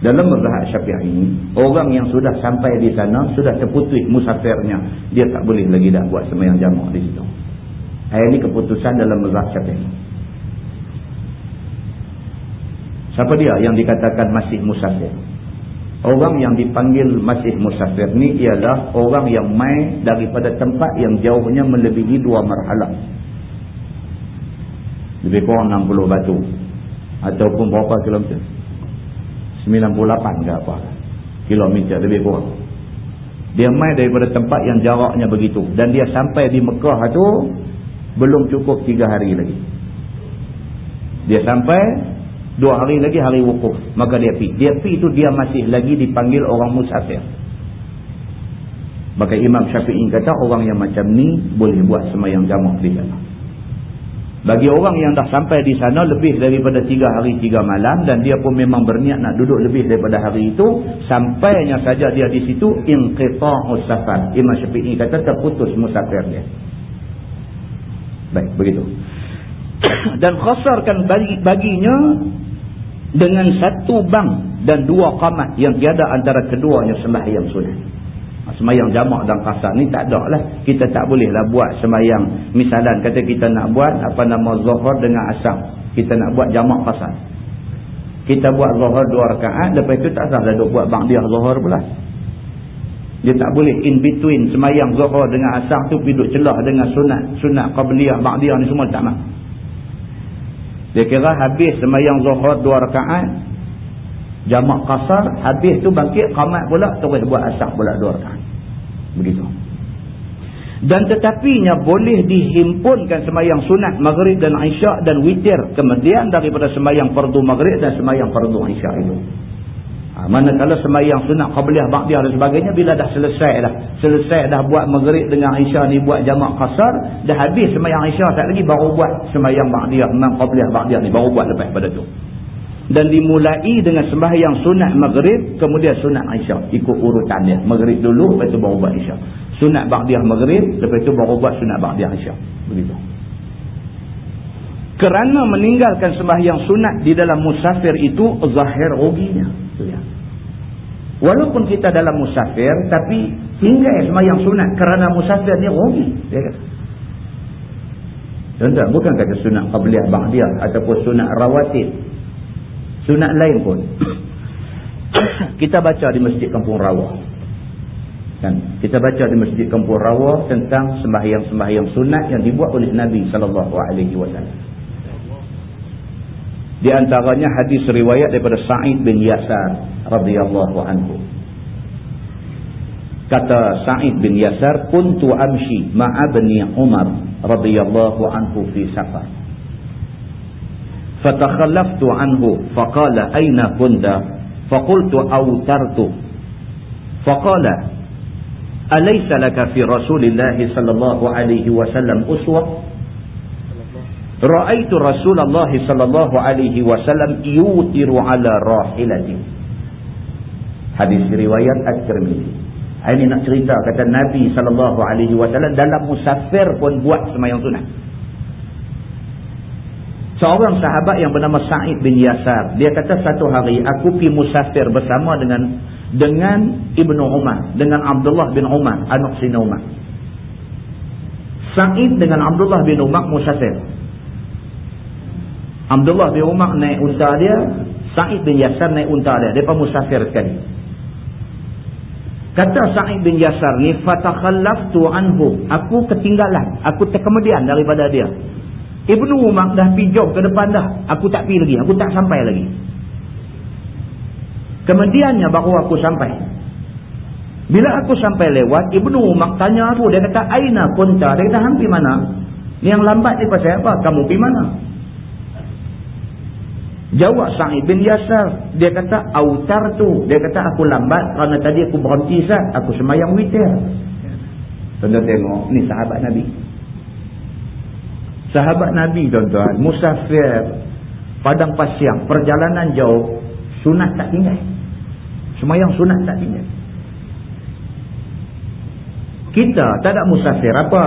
Dalam mazhab syafi'i. Orang yang sudah sampai di sana. Sudah terputus musafirnya. Dia tak boleh lagi dah buat semayang jamak di situ. Ini keputusan dalam mazhab syafi'i. Siapa dia yang dikatakan masih musafir? Orang yang dipanggil masih musafir ni ialah orang yang mai daripada tempat yang jauhnya melebihi dua marhalah. Lebih kurang 60 batu. Ataupun berapa kilometer? 98 ke apa? Kilometer lebih kurang. Dia mai daripada tempat yang jaraknya begitu. Dan dia sampai di Mekah tu belum cukup 3 hari lagi. Dia sampai Dua hari lagi hari wukuf. Maka dia pi. Dia pi itu dia masih lagi dipanggil orang musafir. Maka Imam Syafi'i kata orang yang macam ni boleh buat semayang jamak di sana. Bagi orang yang dah sampai di sana lebih daripada tiga hari tiga malam dan dia pun memang berniat nak duduk lebih daripada hari itu. Sampainya saja dia di situ inqita'us safar. Imam Syafi'i kata terputus musafir dia. Baik, begitu. dan khasarkan bagi, baginya dengan satu bank dan dua qamat yang tiada antara keduanya sembahyang sunat. Ha, sembahyang jamak dan kasar ni tak ada lah. Kita tak boleh lah buat sembahyang. Misalan kata kita nak buat apa nama zuhur dengan asam. Kita nak buat jamak kasar. Kita buat zuhur dua rakaat. Lepas itu tak salah duk buat bangdiah zuhur pula. Dia tak boleh in between sembahyang zuhur dengan asam tu pergi celah dengan sunat. Sunat qabliyah, bangdiah ni semua tak nak. Dia kira habis semayang zuhur dua rakaat. Jamak kasar. Habis tu bangkit qamat pula. Terus buat asap pula dua rakaat. Begitu. Dan tetapinya boleh dihimpunkan semayang sunat maghrib dan isyak dan witir. Kemudian daripada semayang fardu maghrib dan semayang fardu isyak itu. Ha, manakala semayang sunat qabliyah ba'diyah dan sebagainya bila dah selesai dah. Selesai dah buat maghrib dengan Aisyah ni buat jamak kasar. Dah habis semayang Aisyah tak lagi baru buat semayang ba'diyah memang qabliyah ba'diyah ni baru buat lepas pada tu. Dan dimulai dengan sembahyang sunat maghrib kemudian sunat Aisyah. Ikut urutan dia. Maghrib dulu lepas tu baru buat Aisyah. Sunat ba'diyah maghrib lepas tu baru buat sunat ba'diyah Aisyah. Begitu. kerana meninggalkan sembahyang sunat di dalam musafir itu zahir ruginya ya. walaupun kita dalam musafir tapi tinggal sembahyang sunat kerana musafir ni rugi ya kan Tuan-tuan, bukan kata sunat qabliyah ba'diyah ataupun sunat rawatib. Sunat lain pun. kita baca di Masjid Kampung Rawa. Kan? Kita baca di Masjid Kampung Rawa tentang sembahyang-sembahyang sunat yang dibuat oleh Nabi wasallam. Di antaranya hadis riwayat daripada Sa'id bin Yasar radhiyallahu anhu. Kata Sa'id bin Yasar, "Kuntu amshi ma'a bani Umar radhiyallahu anhu fi safar fatakhallaftu anhu faqala aina kunta faqultu awtartu faqala alaysa laka fi rasulillah sallallahu alaihi wasallam uswa ra'aitu rasulullah sallallahu alaihi wasallam yutiru ala rahilati hadis riwayat at-tirmidzi ini nak cerita kata Nabi SAW dalam musafir pun buat semayang sunat. Seorang sahabat yang bernama Sa'id bin Yasar. Dia kata satu hari aku pergi musafir bersama dengan dengan Ibnu Umar. Dengan Abdullah bin Umar. Anak Sina Umar. Sa'id dengan Abdullah bin Umar musafir. Abdullah bin Umar naik unta dia. Sa'id bin Yasar naik unta dia. Pun musafir sekali. Kata Sa'id bin Yasar ni fatakhallaftu anhu. Aku ketinggalan, aku terkemudian daripada dia. Ibnu Umar dah pergi jauh ke depan dah. Aku tak pergi lagi, aku tak sampai lagi. Kemudiannya baru aku sampai. Bila aku sampai lewat, Ibnu Umar tanya aku, dia kata aina kunta? Dia kata hampir mana? Yang lambat ni pasal apa? Kamu pergi mana? Jawab Sa'id bin Yasar. Dia kata, autar tu. Dia kata, aku lambat kerana tadi aku berhenti sah. Aku semayang witir. Tuan-tuan tengok, ni sahabat Nabi. Sahabat Nabi tuan-tuan, musafir, padang pasiang, perjalanan jauh, sunat tak tinggal. Semayang sunat tak tinggal. Kita tak ada musafir apa?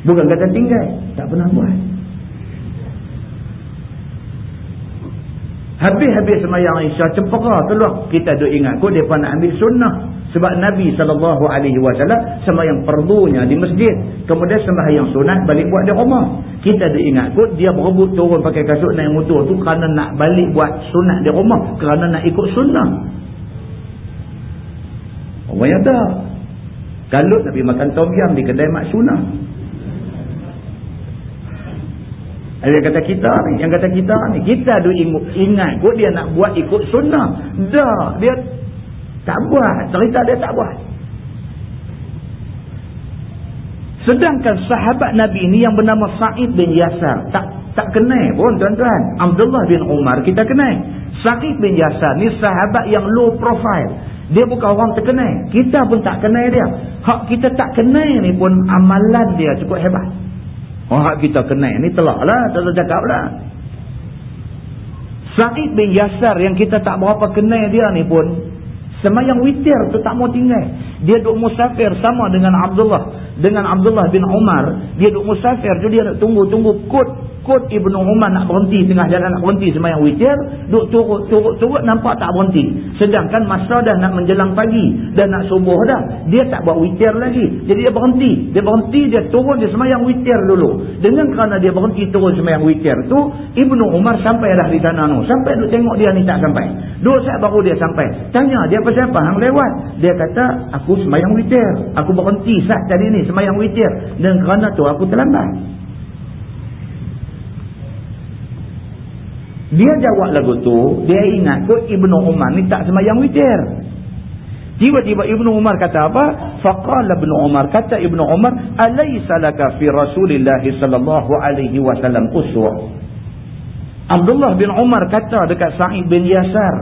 Bukan kata tinggal, tak pernah buat. Habis-habis semayang Isya cempaka keluar. Kita duk ingat kok depa nak ambil sunnah. Sebab Nabi SAW semayang perlunya di masjid. Kemudian sembahyang sunat balik buat di rumah. Kita duk ingat kok dia berebut turun pakai kasut naik motor tu kerana nak balik buat sunat di rumah. Kerana nak ikut sunnah. Orang tak. Kalau Nabi makan tom yam di kedai mak sunnah. Dia kata kita ni, yang kata kita ni, kita ada ingat kot dia nak buat ikut sunnah. Dah, dia tak buat. Cerita dia tak buat. Sedangkan sahabat Nabi ini yang bernama Sa'id bin Yasar. Tak tak kenal pun tuan-tuan. Abdullah bin Umar kita kenal. Sa'id bin Yasar ni sahabat yang low profile. Dia bukan orang terkenal. Kita pun tak kenal dia. Hak kita tak kenal ni pun amalan dia cukup hebat. Oh kita kenal ni telah lah. Tak cakap lah. Sa'id bin Yasar yang kita tak berapa kenal dia ni pun. Semayang witir tu tak mau tinggal. Dia duduk musafir sama dengan Abdullah. Dengan Abdullah bin Umar. Dia duduk musafir. Tu dia tunggu-tunggu kod kot Ibnu Umar nak berhenti tengah jalan nak berhenti semayang witir duk turut turut turut nampak tak berhenti. Sedangkan masa dah nak menjelang pagi dan nak subuh dah dia tak buat witir lagi. Jadi dia berhenti. Dia berhenti dia turun dia semayang witir dulu. Dengan kerana dia berhenti turun semayang witir tu Ibnu Umar sampai dah di sana tu. Sampai duk tengok dia ni tak sampai. Dua saat baru dia sampai tanya dia apa siapa yang lewat. Dia kata aku semayang witir aku berhenti saat tadi ni semayang witir dan kerana tu aku terlambat Dia jawab lagu tu, dia ingat kot Ibnu Umar ni tak semayang witir. Tiba-tiba Ibnu Umar kata apa? Faqala Ibnu Umar kata Ibnu Umar, "Alaysa laka fi Rasulillah sallallahu alaihi wasallam uswah?" Abdullah bin Umar kata dekat Sa'id bin Yasar,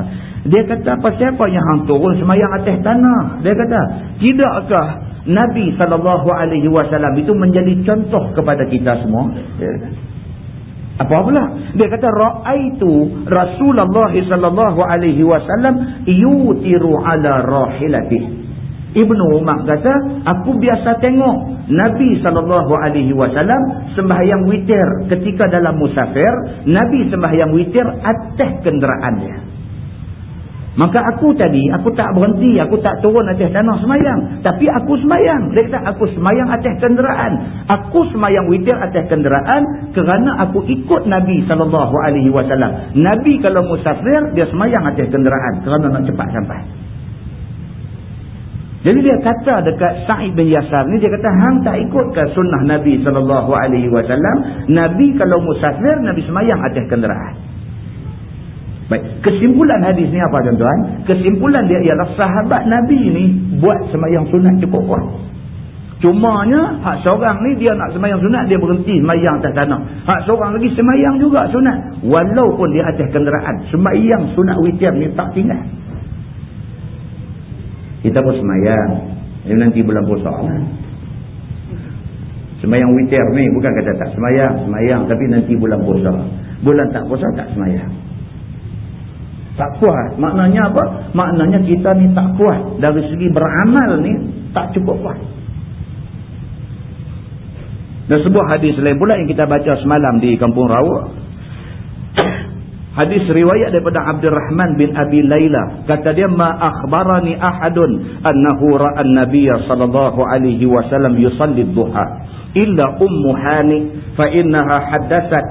dia kata apa siapa yang hang turun semayang atas tanah? Dia kata, "Tidakkah Nabi sallallahu alaihi wasallam itu menjadi contoh kepada kita semua?" Apa pula? Dia kata raaitu Rasulullah sallallahu alaihi wasallam yutiru ala rahilatih. Ibnu Umar kata, aku biasa tengok Nabi SAW sembahyang witir ketika dalam musafir. Nabi sembahyang witir atas kenderaan dia. Maka aku tadi, aku tak berhenti, aku tak turun atas tanah semayang. Tapi aku semayang. Dia kata, aku semayang atas kenderaan. Aku semayang witir atas kenderaan kerana aku ikut Nabi SAW. Nabi kalau musafir, dia semayang atas kenderaan kerana nak cepat sampai. Jadi dia kata dekat Sa'id bin Yasar ni, dia kata, hang tak ikut ke sunnah Nabi SAW. Nabi kalau musafir, Nabi semayang atas kenderaan. Baik, kesimpulan hadis ni apa tuan-tuan? Kesimpulan dia ialah sahabat Nabi ni buat semayang sunat cukup kuat. Cumanya, hak seorang ni dia nak semayang sunat, dia berhenti semayang atas tanah. Hak seorang lagi semayang juga sunat. Walaupun dia atas kenderaan. Semayang sunat witir ni tak tinggal. Kita pun semayang. Ini nanti bulan puasa lah. Semayang witir ni bukan kata tak semayang. Semayang tapi nanti bulan puasa. Bulan tak puasa tak semayang. Tak kuat. Maknanya apa? Maknanya kita ni tak kuat. Dari segi beramal ni, tak cukup kuat. Dan sebuah hadis lain pula yang kita baca semalam di Kampung Rawa. Hadis riwayat daripada Abdul Rahman bin Abi Layla. Kata dia, Ma akhbarani ahadun annahu ra'an nabiya sallallahu alaihi wasallam yusallid duha. Illa ummu hani fa innaha haddasat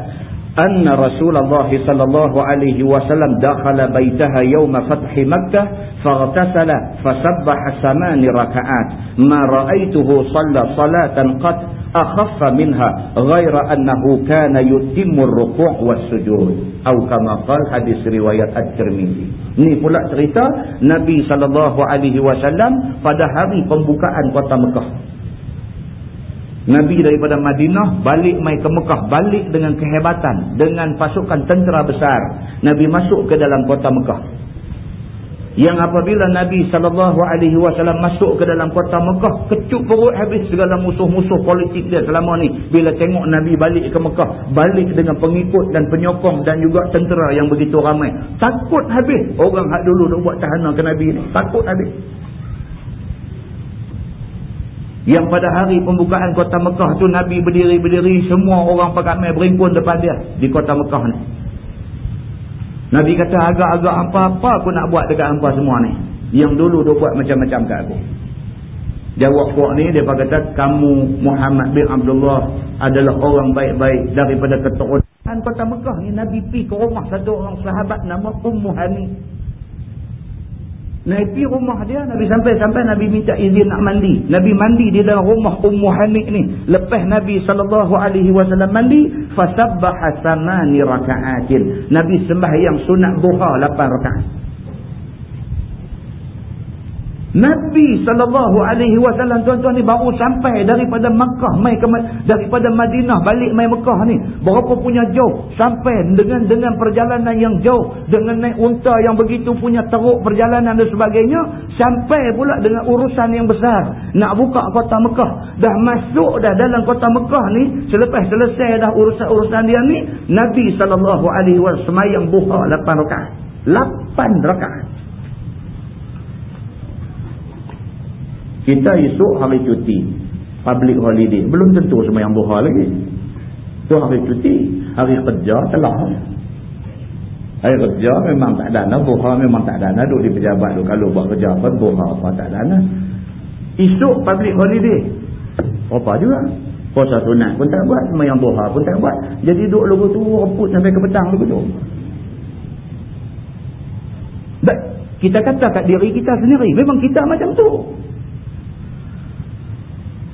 أن رسول الله صلى الله عليه وسلم دخل بيتها يوم فتح مكة فاغتسل فسبح ثمان ركعات ما رأيته صلى صلاة قد أخف منها غير أنه كان يتم الركوع والسجود أو كما قال حديث رواية الترمذي. Ni pula cerita Nabi SAW pada hari pembukaan kota Mekah. Nabi daripada Madinah balik mai ke Mekah. Balik dengan kehebatan. Dengan pasukan tentera besar. Nabi masuk ke dalam kota Mekah. Yang apabila Nabi SAW masuk ke dalam kota Mekah. Kecup perut habis segala musuh-musuh politik dia selama ni. Bila tengok Nabi balik ke Mekah. Balik dengan pengikut dan penyokong dan juga tentera yang begitu ramai. Takut habis. Orang hak dulu nak buat tahanan ke Nabi ni. Takut habis. Yang pada hari pembukaan kota Mekah tu Nabi berdiri-berdiri semua orang pekamai berimpun depan dia di kota Mekah ni. Nabi kata agak-agak apa-apa aku nak buat dekat hampa semua ni. Yang dulu dia buat macam-macam kat aku. Jawab puak ni dia kata kamu Muhammad bin Abdullah adalah orang baik-baik daripada keturunan kota Mekah ni Nabi pi ke rumah satu orang sahabat nama Ummu Hani. Nabi rumah dia, Nabi sampai-sampai Nabi minta izin nak mandi. Nabi mandi di dalam rumah Ummu Hanif ni. Lepas Nabi SAW mandi, fasabbaha samani raka'atin. Nabi sembahyang sunat duha 8 rakaat. Nabi SAW tuan-tuan ni baru sampai daripada Makkah mai ke daripada Madinah balik mai Makkah ni berapa punya jauh sampai dengan dengan perjalanan yang jauh dengan naik unta yang begitu punya teruk perjalanan dan sebagainya sampai pula dengan urusan yang besar. Nak buka kota Makkah. Dah masuk dah dalam kota Makkah ni selepas selesai dah urusan-urusan dia ni Nabi SAW semayang buha 8 rakaat. 8 rakaat Kita esok hari cuti. Public holiday. Belum tentu semua yang buha lagi. Itu hari cuti. Hari kerja telah. Hari kerja memang tak dana. Buha memang tak dana. Duduk di pejabat tu. Kalau buat kerja apa, buha apa tak dana. Esok public holiday. Apa juga. Puasa sunat pun tak buat. Semua yang buha pun tak buat. Jadi duduk lugu tu rebut sampai ke petang lugu tu. Kita kata kat diri kita sendiri. Memang kita macam tu.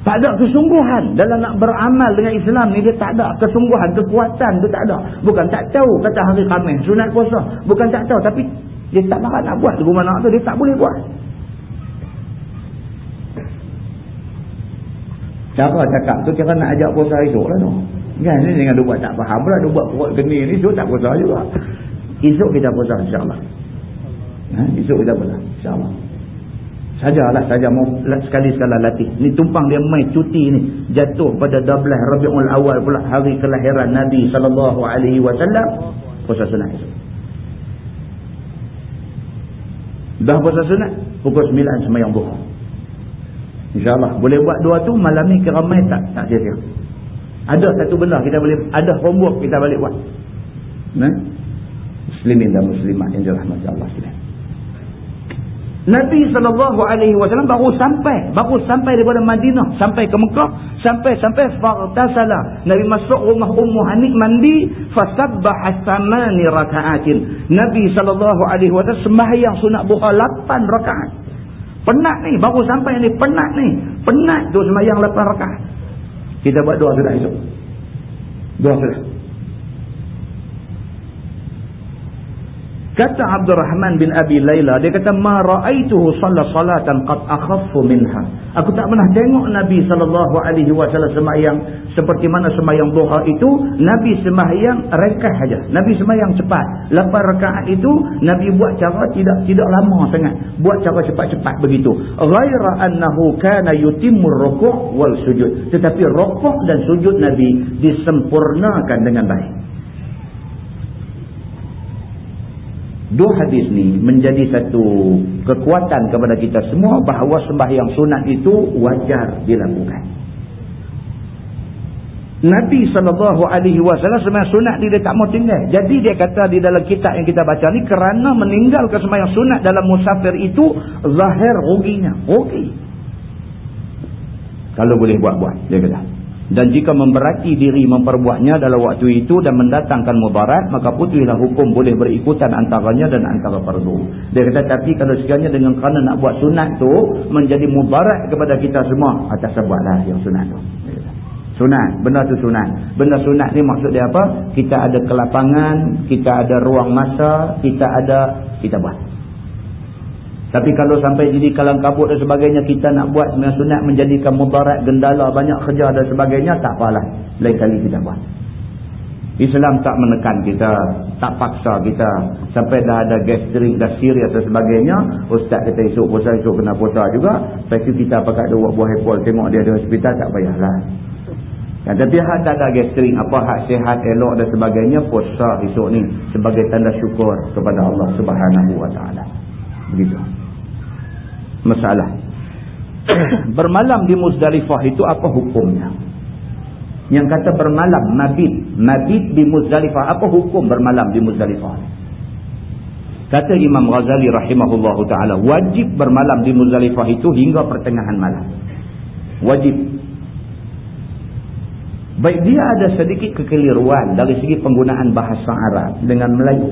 Tak ada kesungguhan dalam nak beramal dengan Islam ni dia tak ada kesungguhan, kekuatan tu tak ada. Bukan tak tahu kata hari Khamis sunat puasa, bukan tak tahu tapi dia tak nak nak buat rumah nak tu dia tak boleh buat. Cara cakap tu kira nak ajak puasa esok lah tu. Kan ni dengan dia buat tak faham pula dia buat perut geni ni esok tak puasa juga. Esok kita puasa insya-Allah. Ha, esok kita puasa insya-Allah. Sajalah saja mau sekali-sekala latih. Ni tumpang dia mai cuti ni. Jatuh pada 12 Rabiul Awal pula hari kelahiran Nabi sallallahu alaihi wasallam. Puasa sunat esok. Dah puasa sunat pukul 9 sembahyang duha. InsyaAllah. Boleh buat dua tu malam ni keramai tak? Tak sia-sia. Ada satu benda kita boleh, ada homework kita balik buat. Nah? Muslimin dan muslimat yang dirahmati Allah sekalian. Nabi SAW baru sampai. Baru sampai daripada Madinah. Sampai ke Mekah. Sampai-sampai Fartasala. Nabi masuk rumah Ummu Hanik mandi. Fasabbaha samani raka'atin. Nabi SAW sembahyang sunat buha 8 rakaat. Penat ni. Baru sampai ni. Penat ni. Penat tu sembahyang 8 rakaat. Kita buat doa sudah esok. Doa sudah. Kata Abdul Rahman bin Abi Layla, dia kata, Ma ra'aituhu salla salatan qad akhaffu minha. Aku tak pernah tengok Nabi SAW semayang seperti mana semayang duha itu. Nabi semayang rekah saja. Nabi semayang cepat. Lepas rekaat itu, Nabi buat cara tidak tidak lama sangat. Buat cara cepat-cepat begitu. Ghaira annahu kana yutimur rukuh wal sujud. Tetapi rukuh dan sujud Nabi disempurnakan dengan baik. Dua hadis ni menjadi satu kekuatan kepada kita semua bahawa sembahyang sunat itu wajar dilakukan. Nabi SAW sembahyang sunat ni dia tak mau tinggal. Jadi dia kata di dalam kitab yang kita baca ni kerana meninggalkan sembahyang sunat dalam musafir itu zahir ruginya. Rugi. Kalau boleh buat-buat. Dia kata. Dan jika memberati diri memperbuatnya dalam waktu itu dan mendatangkan mubarat, maka putihlah hukum boleh berikutan antaranya dan antara fardu. Dia kata, tapi kalau sekiranya dengan kerana nak buat sunat tu menjadi mubarat kepada kita semua, atas sebablah yang sunat tu. Sunat, benda tu sunat. Benda sunat ni maksud dia apa? Kita ada kelapangan, kita ada ruang masa, kita ada, kita buat. Tapi kalau sampai jadi kalang kabut dan sebagainya, kita nak buat sebenarnya sunat menjadikan mudarat, gendala, banyak kerja dan sebagainya, tak apalah. Lain kali kita buat. Islam tak menekan kita, tak paksa kita. Sampai dah ada gastrik, dah serius dan sebagainya, ustaz kita esok puasa, esok kena puasa juga. Lepas kita pakai dua buah hepol, tengok dia di hospital, tak payahlah. Dan tapi hak tak ada gastrik, apa hak sihat, elok dan sebagainya, puasa esok ni sebagai tanda syukur kepada Allah subhanahu ta'ala. Begitu masalah. bermalam di Muzdalifah itu apa hukumnya? Yang kata bermalam, mabit. Mabit di Muzdalifah. Apa hukum bermalam di Muzdalifah? Kata Imam Ghazali rahimahullah ta'ala. Wajib bermalam di Muzdalifah itu hingga pertengahan malam. Wajib. Baik dia ada sedikit kekeliruan dari segi penggunaan bahasa Arab dengan Melayu.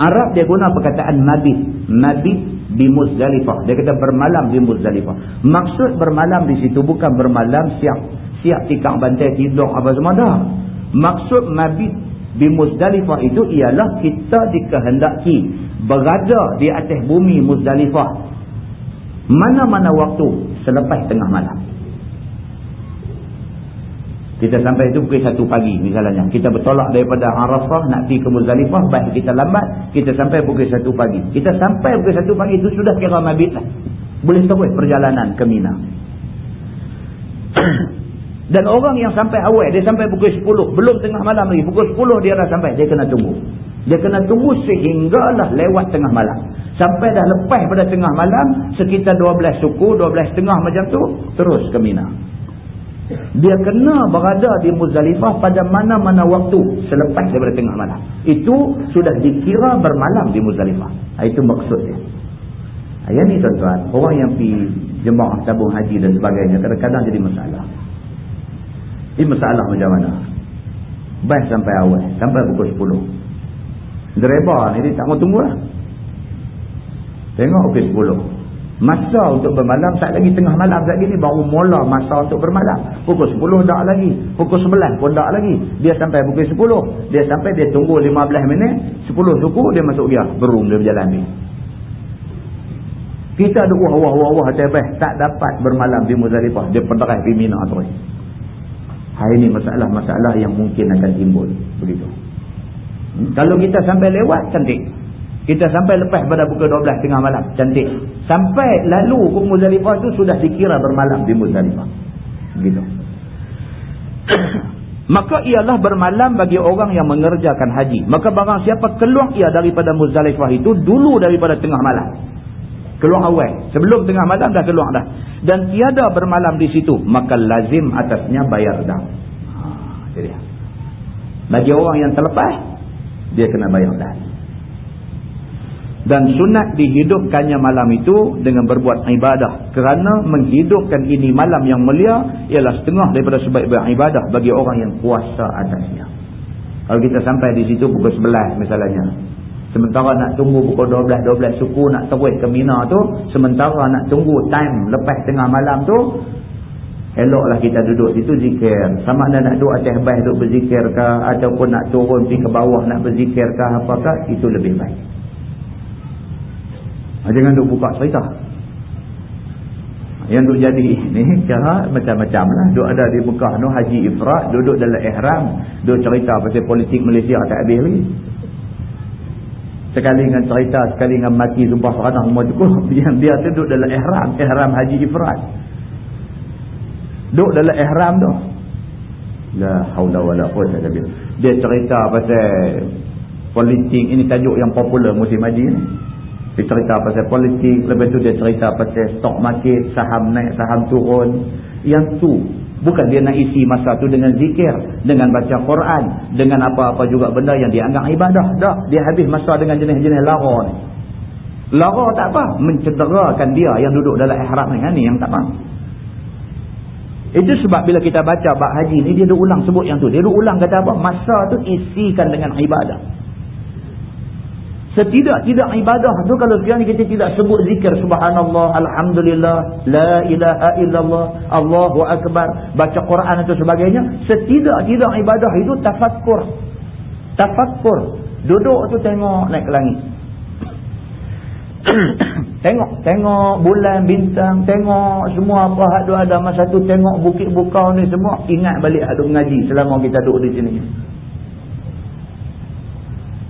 Arab dia guna perkataan mabit. Mabit di Muzdalifah. Dia kata bermalam di Muzdalifah. Maksud bermalam di situ bukan bermalam siap siap tikang bantai tidur apa semua dah. Maksud mabit di Muzdalifah itu ialah kita dikehendaki berada di atas bumi Muzdalifah. Mana-mana waktu selepas tengah malam. Kita sampai itu pukul satu pagi misalnya. Kita bertolak daripada Arafah nak pergi ke Muzdalifah. Baik kita lambat. Kita sampai pukul satu pagi. Kita sampai pukul satu pagi itu sudah kira mabit lah. Boleh terus perjalanan ke Mina. Dan orang yang sampai awal. Dia sampai pukul sepuluh. Belum tengah malam lagi. Pukul sepuluh dia dah sampai. Dia kena tunggu. Dia kena tunggu sehinggalah lewat tengah malam. Sampai dah lepas pada tengah malam. Sekitar dua belas suku. dua belas tengah macam tu. Terus ke Mina. Dia kena berada di Muzdalifah pada mana-mana waktu selepas daripada tengah malam. Itu sudah dikira bermalam di Muzdalifah. Ah, itu maksudnya. Ayat ni tuan-tuan, orang yang pergi jemaah tabung haji dan sebagainya kadang-kadang jadi masalah. Ini masalah macam mana? Baik sampai awal, sampai pukul 10. Driver ni dia tak mau tunggu lah. Tengok pukul 10. Masa untuk bermalam saat lagi tengah malam saat ini baru mula masa untuk bermalam. Pukul 10 tak lagi. Pukul 11 pun tak lagi. Dia sampai pukul 10. Dia sampai dia tunggu 15 minit. 10 suku dia masuk dia. Berum dia berjalan ni. Kita ada wah wah wah wah atas Tak dapat bermalam di Muzalifah. Dia penderai di Mina terus. Hari ini masalah-masalah yang mungkin akan timbul. Begitu. Hmm? Kalau kita sampai lewat cantik. Kita sampai lepas pada pukul 12 tengah malam. Cantik. Sampai lalu ke Muzdalifah itu sudah dikira bermalam di Muzdalifah. Begitu. Maka ialah bermalam bagi orang yang mengerjakan haji. Maka barang siapa keluar ia daripada Muzdalifah itu dulu daripada tengah malam. keluar awal sebelum tengah malam dah keluar dah dan tiada bermalam di situ maka lazim atasnya bayar dah ha, jadi bagi orang yang terlepas dia kena bayar dah dan sunat dihidupkannya malam itu dengan berbuat ibadah. Kerana menghidupkan ini malam yang mulia ialah setengah daripada sebab ibadah bagi orang yang kuasa atasnya. Kalau kita sampai di situ pukul 11 misalnya. Sementara nak tunggu pukul 12-12 suku nak terus ke Mina tu sementara nak tunggu time lepas tengah malam tu eloklah kita duduk situ zikir. Sama ada nak duduk atas bas duduk berzikir ke ataupun nak turun pergi ke bawah nak berzikir ke apakah itu lebih baik Ha, jangan duk buka cerita. Yang duk jadi ni cara macam-macam lah. Duk ada di Mekah tu haji ifrat. Duduk dalam ihram. Duk cerita pasal politik Malaysia tak habis lagi. Sekali dengan cerita, sekali dengan mati sumpah seranah rumah cukup. Yang dia tu duduk dalam ihram. Ihram haji ifrat. Duduk dalam ihram tu. La hawla wa la quwata Dia cerita pasal politik ini tajuk yang popular musim haji ni. Dia cerita pasal politik, lepas tu dia cerita pasal stock market, saham naik, saham turun. Yang tu, bukan dia nak isi masa tu dengan zikir, dengan baca Quran, dengan apa-apa juga benda yang dia anggap ibadah. Dah, dia habis masa dengan jenis-jenis lara ni. Lara tak apa, mencederakan dia yang duduk dalam ihram ni, ni yang tak apa. Itu sebab bila kita baca bab haji ni, dia duduk ulang sebut yang tu. Dia duduk ulang kata apa? Masa tu isikan dengan ibadah. Setidak-tidak ibadah tu kalau sekarang kita tidak sebut zikir subhanallah alhamdulillah la ilaha illallah Allahu akbar baca Quran atau sebagainya setidak-tidak ibadah itu tafakkur. Tafakkur. Duduk tu tengok naik ke langit. Tengok tengok bulan bintang tengok semua apa hak ada. Masa tu tengok bukit bukau ni semua ingat balik ada mengaji selama kita duduk di sini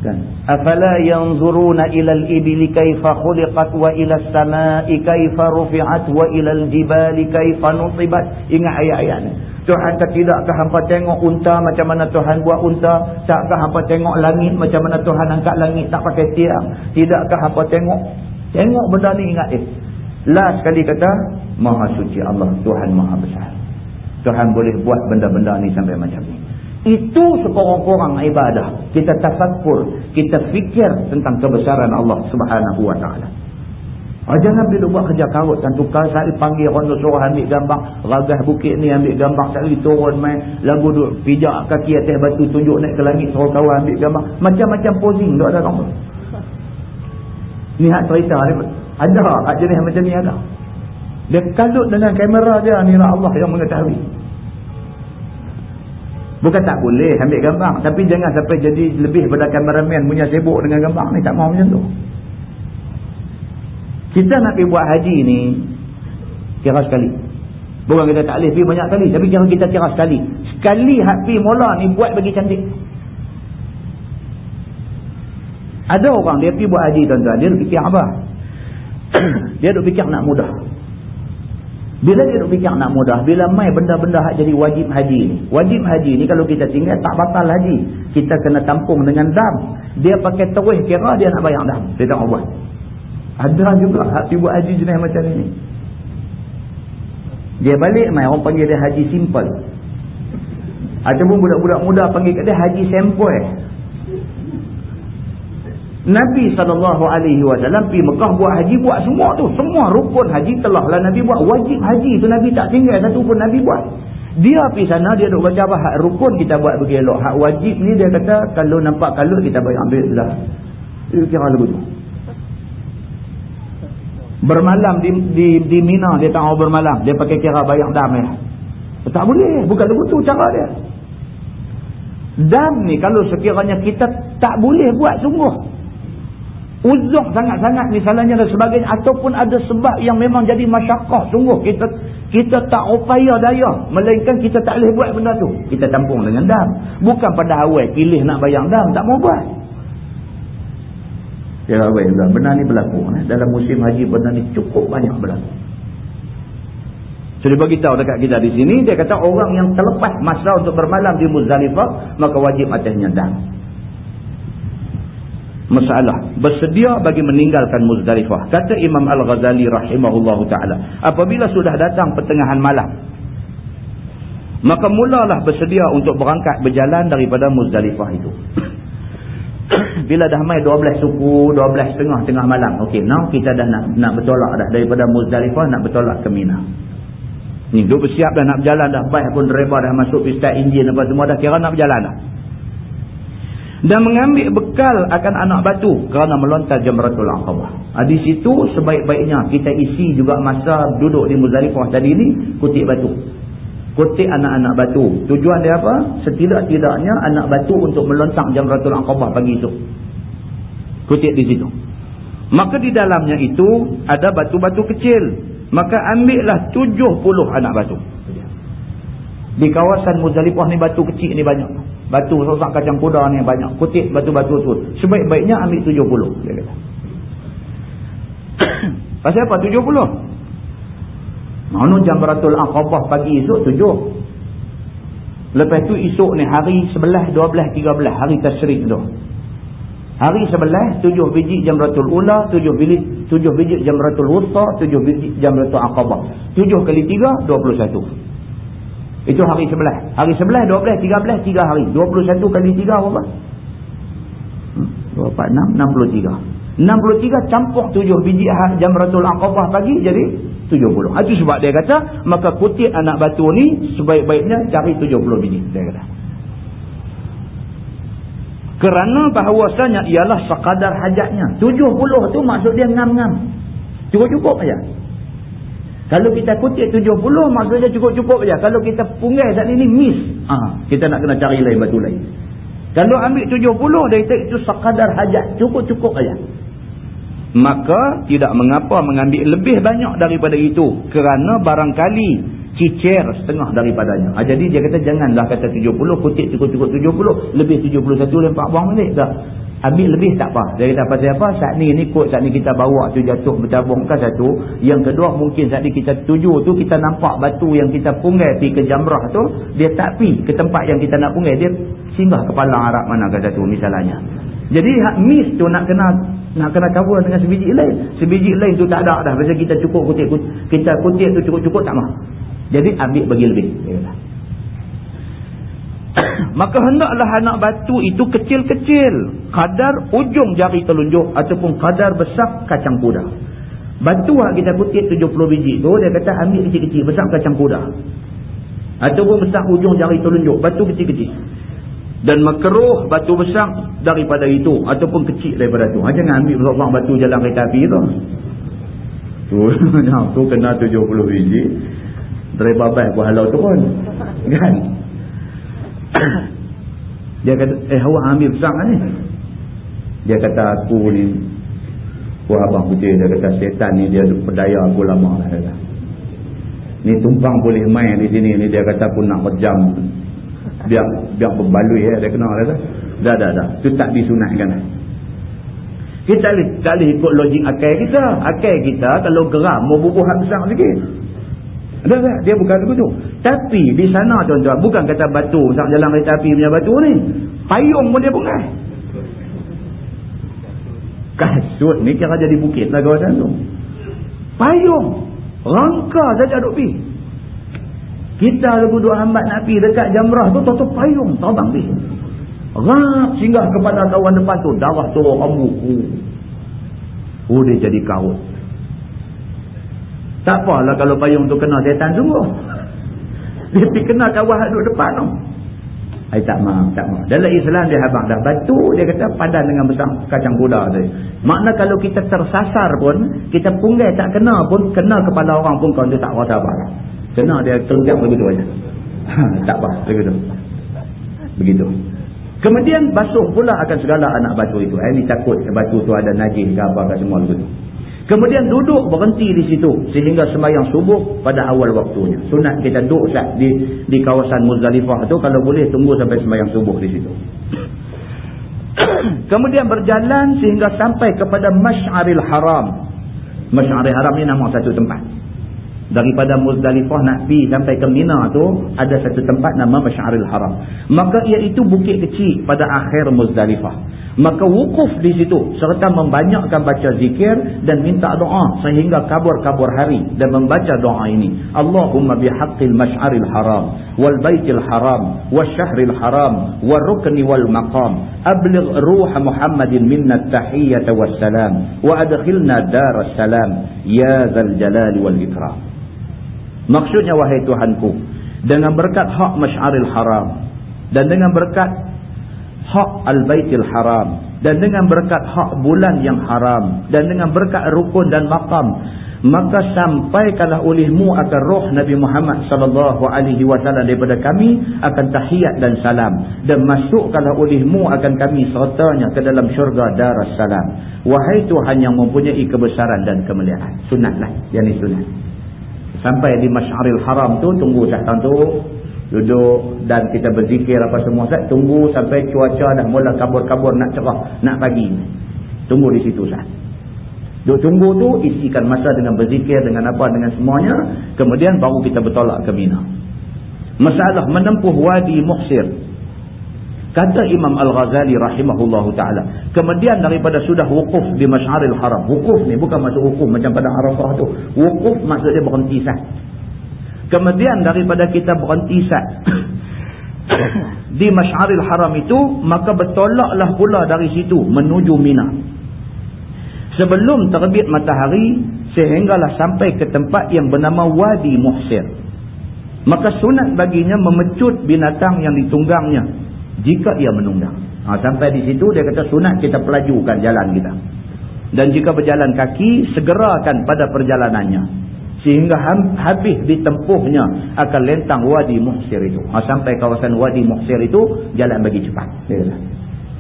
kan? Afala yanzuruna ila al-ibli kayfa khuliqat wa ila as-sama'i kayfa rufi'at wa ila al-jibali kayfa nusibat ingat ayat-ayat ni. Tuhan tak tidakkah hampa tengok unta macam mana Tuhan buat unta? Takkah hampa tengok langit macam mana Tuhan angkat langit tak pakai tiang? Tidakkah hampa tengok? Tengok benda ni ingat eh last sekali kata maha suci Allah Tuhan maha besar. Tuhan boleh buat benda-benda ni sampai macam ni itu sekurang-kurang ibadah. Kita tafakur, kita fikir tentang kebesaran Allah subhanahu wa ta'ala. Oh, jangan bila buat kerja karut dan tukar sekali panggil orang suruh ambil gambar. Ragah bukit ni ambil gambar sekali turun main. Lagu duduk pijak kaki atas batu tunjuk naik ke langit suruh kawan ambil gambar. Macam-macam posing tak ada gambar ni hak cerita ni ada hak jenis macam ni ada. Dia kalut dengan kamera dia ni lah Allah yang mengetahui Bukan tak boleh ambil gambar. Tapi jangan sampai jadi lebih pada kameraman punya sibuk dengan gambar ni. Tak mahu macam tu. Kita nak pergi buat haji ni. Kira sekali. Bukan kita tak boleh pergi banyak kali. Tapi kira kita kira sekali. Sekali hak pergi mula ni buat bagi cantik. Ada orang dia pergi buat haji tuan-tuan. Dia fikir apa? dia duk fikir nak mudah. Bila dia fikir nak mudah, bila mai benda-benda hak jadi wajib haji ni. Wajib haji ni kalau kita tinggal tak batal haji. Kita kena tampung dengan dam. Dia pakai terus kira dia nak bayar dam. Dia tak buat. Ada juga hak buat haji jenis macam ni. Dia balik mai orang panggil dia haji simple. Ataupun budak-budak muda panggil dia haji sempoi. Nabi SAW pergi Mekah buat haji buat semua tu. Semua rukun haji telahlah Nabi buat. Wajib haji tu Nabi tak tinggal satu pun Nabi buat. Dia pergi sana dia duk baca apa hak rukun kita buat bagi elok. Hak wajib ni dia kata kalau nampak kalau kita boleh ambil lah. Itu kira lagu tu. Bermalam di di di Mina dia tak mau bermalam. Dia pakai kira bayang dam ya. Tak boleh. Bukan lagu tu cara dia. Dam ni kalau sekiranya kita tak boleh buat sungguh uzur sangat-sangat misalnya dan sebagainya. Ataupun ada sebab yang memang jadi masyarakat sungguh kita kita tak upaya daya. Melainkan kita tak boleh buat benda tu. Kita tampung dengan dam. Bukan pada awal pilih nak bayang dam. Tak mau buat. Ya awal benda ni berlaku. Eh. dalam musim haji benda ni cukup banyak berlaku. So dia beritahu dekat kita di sini dia kata orang yang terlepas masa untuk bermalam di Muzdalifah maka wajib atasnya dam masalah. Bersedia bagi meninggalkan Muzdalifah. Kata Imam Al-Ghazali rahimahullahu taala apabila sudah datang pertengahan malam maka mulalah bersedia untuk berangkat berjalan daripada Muzdalifah itu. Bila dah mai 12 suku 12 setengah tengah malam okey now kita dah nak nak bertolak dah daripada Muzdalifah nak bertolak ke Mina. Ni duk bersiap dah nak berjalan dah baik pun driver dah masuk pistol enjin apa semua dah kira nak berjalan dah dan mengambil bekal akan anak batu kerana melontar jamratul aqabah. Ha, di situ sebaik-baiknya kita isi juga masa duduk di Muzdalifah tadi ni kutip batu. Kutip anak-anak batu. Tujuan dia apa? Setidak-tidaknya anak batu untuk melontar jamratul aqabah pagi itu. Kutip di situ. Maka di dalamnya itu ada batu-batu kecil. Maka ambillah 70 anak batu. Di kawasan Muzdalifah ni batu kecil ni banyak. Batu sosak kacang kuda ni banyak. Kutip batu-batu tu. Sebaik-baiknya ambil 70. Dia kata. Pasal apa 70? Mana Jamratul Aqabah pagi esok 7. Lepas tu esok ni hari 11, 12, 13. Hari Tashrik tu. Hari 11, 7 biji Jamratul Ula, 7 biji, 7 biji Jamratul Wusta, 7 biji Jamratul Aqabah. 7 kali 3, 21. Itu hari sebelah. Hari sebelah, dua belas, tiga belas, tiga hari. Dua puluh satu kali tiga berapa? Hmm, dua, empat, enam, enam puluh tiga. Enam puluh tiga campur tujuh biji jamratul aqabah pagi jadi tujuh puluh. Itu sebab dia kata, maka kutip anak batu ni sebaik-baiknya cari tujuh puluh biji. Dia kata. Kerana bahawasanya ialah sekadar hajatnya. Tujuh puluh tu maksud dia ngam-ngam. Cukup-cukup aja. Kalau kita kutip 70 maksudnya cukup-cukup saja. Kalau kita punggah saat ini miss. Ha, kita nak kena cari lain batu lain. Kalau ambil 70 dari itu sekadar hajat. Cukup-cukup saja. Maka tidak mengapa mengambil lebih banyak daripada itu. Kerana barangkali cicir setengah daripadanya. Ha, jadi dia kata janganlah kata 70 kutip cukup-cukup 70. Lebih 71 lempak buang balik. Tak? Ambil lebih tak apa. Dia kata pasal apa? Saat ni ni kot saat ni kita bawa tu jatuh bertabungkan satu. Yang kedua mungkin saat ni kita tuju tu kita nampak batu yang kita punggai pergi ke jamrah tu dia tak pergi ke tempat yang kita nak punggai dia singgah kepala Arab mana kata tu misalnya. Jadi hak miss tu nak kena nak kena cover dengan sebiji lain. Sebiji lain tu tak ada dah. Pasal kita cukup kutip kita kutip tu cukup-cukup tak mah jadi ambil bagi lebih. Maka hendaklah anak batu itu kecil-kecil. Kadar ujung jari telunjuk ataupun kadar besar kacang kuda. Batu yang kita kutip 70 biji tu dia kata ambil kecil-kecil besar kacang kuda. Ataupun besar ujung jari telunjuk batu kecil-kecil. Dan makruh batu besar daripada itu ataupun kecil daripada itu. Ha, jangan ambil besar batu jalan kereta api tu. Tu, tu kena 70 biji dari babai buah tu pun. Kan? Dia kata eh awak ambil besar ni. Dia kata aku ni aku abang putih. Dia kata setan ni dia berdaya aku lama. Lah kata. ni tumpang boleh main di sini ni. Dia kata aku nak berjam. Biar biar berbalui ya dia kenal kata. Dah dah dah. Tu tak disunatkan. Kita tak boleh, tak boleh ikut logik akal kita. Akal kita kalau geram mau bubuh besar sikit tak, tak. Dia bukan begitu. Tapi di sana tuan-tuan. Bukan kata batu. Sang jalan kereta api punya batu ni. Payung pun dia bungai. Kasut ni kira jadi bukit lah kawasan tu. Payung. Rangka saja duk pergi. Kita lagu dua hambat nak pergi dekat jamrah tu. Tutup payung. Terbang pergi. Rap singgah kepada kawan depan tu. Darah tu rambut. Oh dia jadi kaut. Tak apalah kalau payung tu kena setan sungguh. Dia pergi kena kawah duduk depan tu. Ay, tak maaf, tak maaf. Dalam Islam dia habang dah batu, dia kata padan dengan besar kacang kuda tu. Makna kalau kita tersasar pun, kita punggai tak kena pun, kena kepala orang pun kau dia tak rasa apa. Kena dia terjak begitu aja. tak apa, begitu. Begitu. Kemudian basuh pula akan segala anak batu itu. Ini takut batu tu ada najis ke apa ke semua begitu. Kemudian duduk berhenti di situ sehingga sembahyang subuh pada awal waktunya. Sunat kita duduk sat di di kawasan Muzdalifah tu kalau boleh tunggu sampai sembahyang subuh di situ. Kemudian berjalan sehingga sampai kepada Masy'aril Haram. Masy'aril Haram ni nama satu tempat. Daripada Muzdalifah nak pergi sampai ke Mina tu ada satu tempat nama Masyaril Haram. Maka iaitu bukit kecil pada akhir Muzdalifah. Maka wukuf di situ serta membanyakkan baca zikir dan minta doa sehingga kabur-kabur hari dan membaca doa ini. Allahumma bihaqqil Masyaril Haram wal Baitil Haram wal Syahril Haram wal Rukni wal Maqam. Abligh ruha Muhammadin minna tahiyyata wassalam wa adkhilna daras salam. Ya zal jalali wal ikram Maksudnya wahai Tuhanku dengan berkat hak Masyaril Haram dan dengan berkat hak Al-Baitil Haram dan dengan berkat hak bulan yang haram dan dengan berkat rukun dan makam maka sampaikanlah olehmu akan roh Nabi Muhammad sallallahu alaihi wasallam daripada kami akan tahiyat dan salam. Dan masukkanlah olehmu akan kami sertanya ke dalam syurga darussalam. Wahai Tuhan yang mempunyai kebesaran dan kemuliaan. Sunatlah. Yang ini sunat sampai di Masyaril Haram tu tunggu syaitan tu duduk dan kita berzikir apa semua sat tunggu sampai cuaca dah mula kabur-kabur nak cerah nak pagi. Tunggu di situ sat duduk tunggu tu isikan masa dengan berzikir dengan apa dengan semuanya. Kemudian baru kita bertolak ke Mina. Masalah menempuh wadi Muhsir Kata Imam Al-Ghazali rahimahullahu ta'ala. Kemudian daripada sudah wukuf di Masyaril Haram. Wukuf ni bukan masuk wukuf macam pada Arafah tu. Wukuf maksudnya berhenti sah. Kemudian daripada kita berhenti sah. di Masyaril Haram itu. Maka bertolaklah pula dari situ menuju Mina. Sebelum terbit matahari. Sehinggalah sampai ke tempat yang bernama Wadi Muhsir. Maka sunat baginya memecut binatang yang ditunggangnya jika ia menunggang. Ha, sampai di situ dia kata sunat kita pelajukan jalan kita. Dan jika berjalan kaki, segerakan pada perjalanannya. Sehingga habis ditempuhnya akan lentang Wadi Muhsir itu. Ha, sampai kawasan Wadi Muhsir itu, jalan bagi cepat. Kata.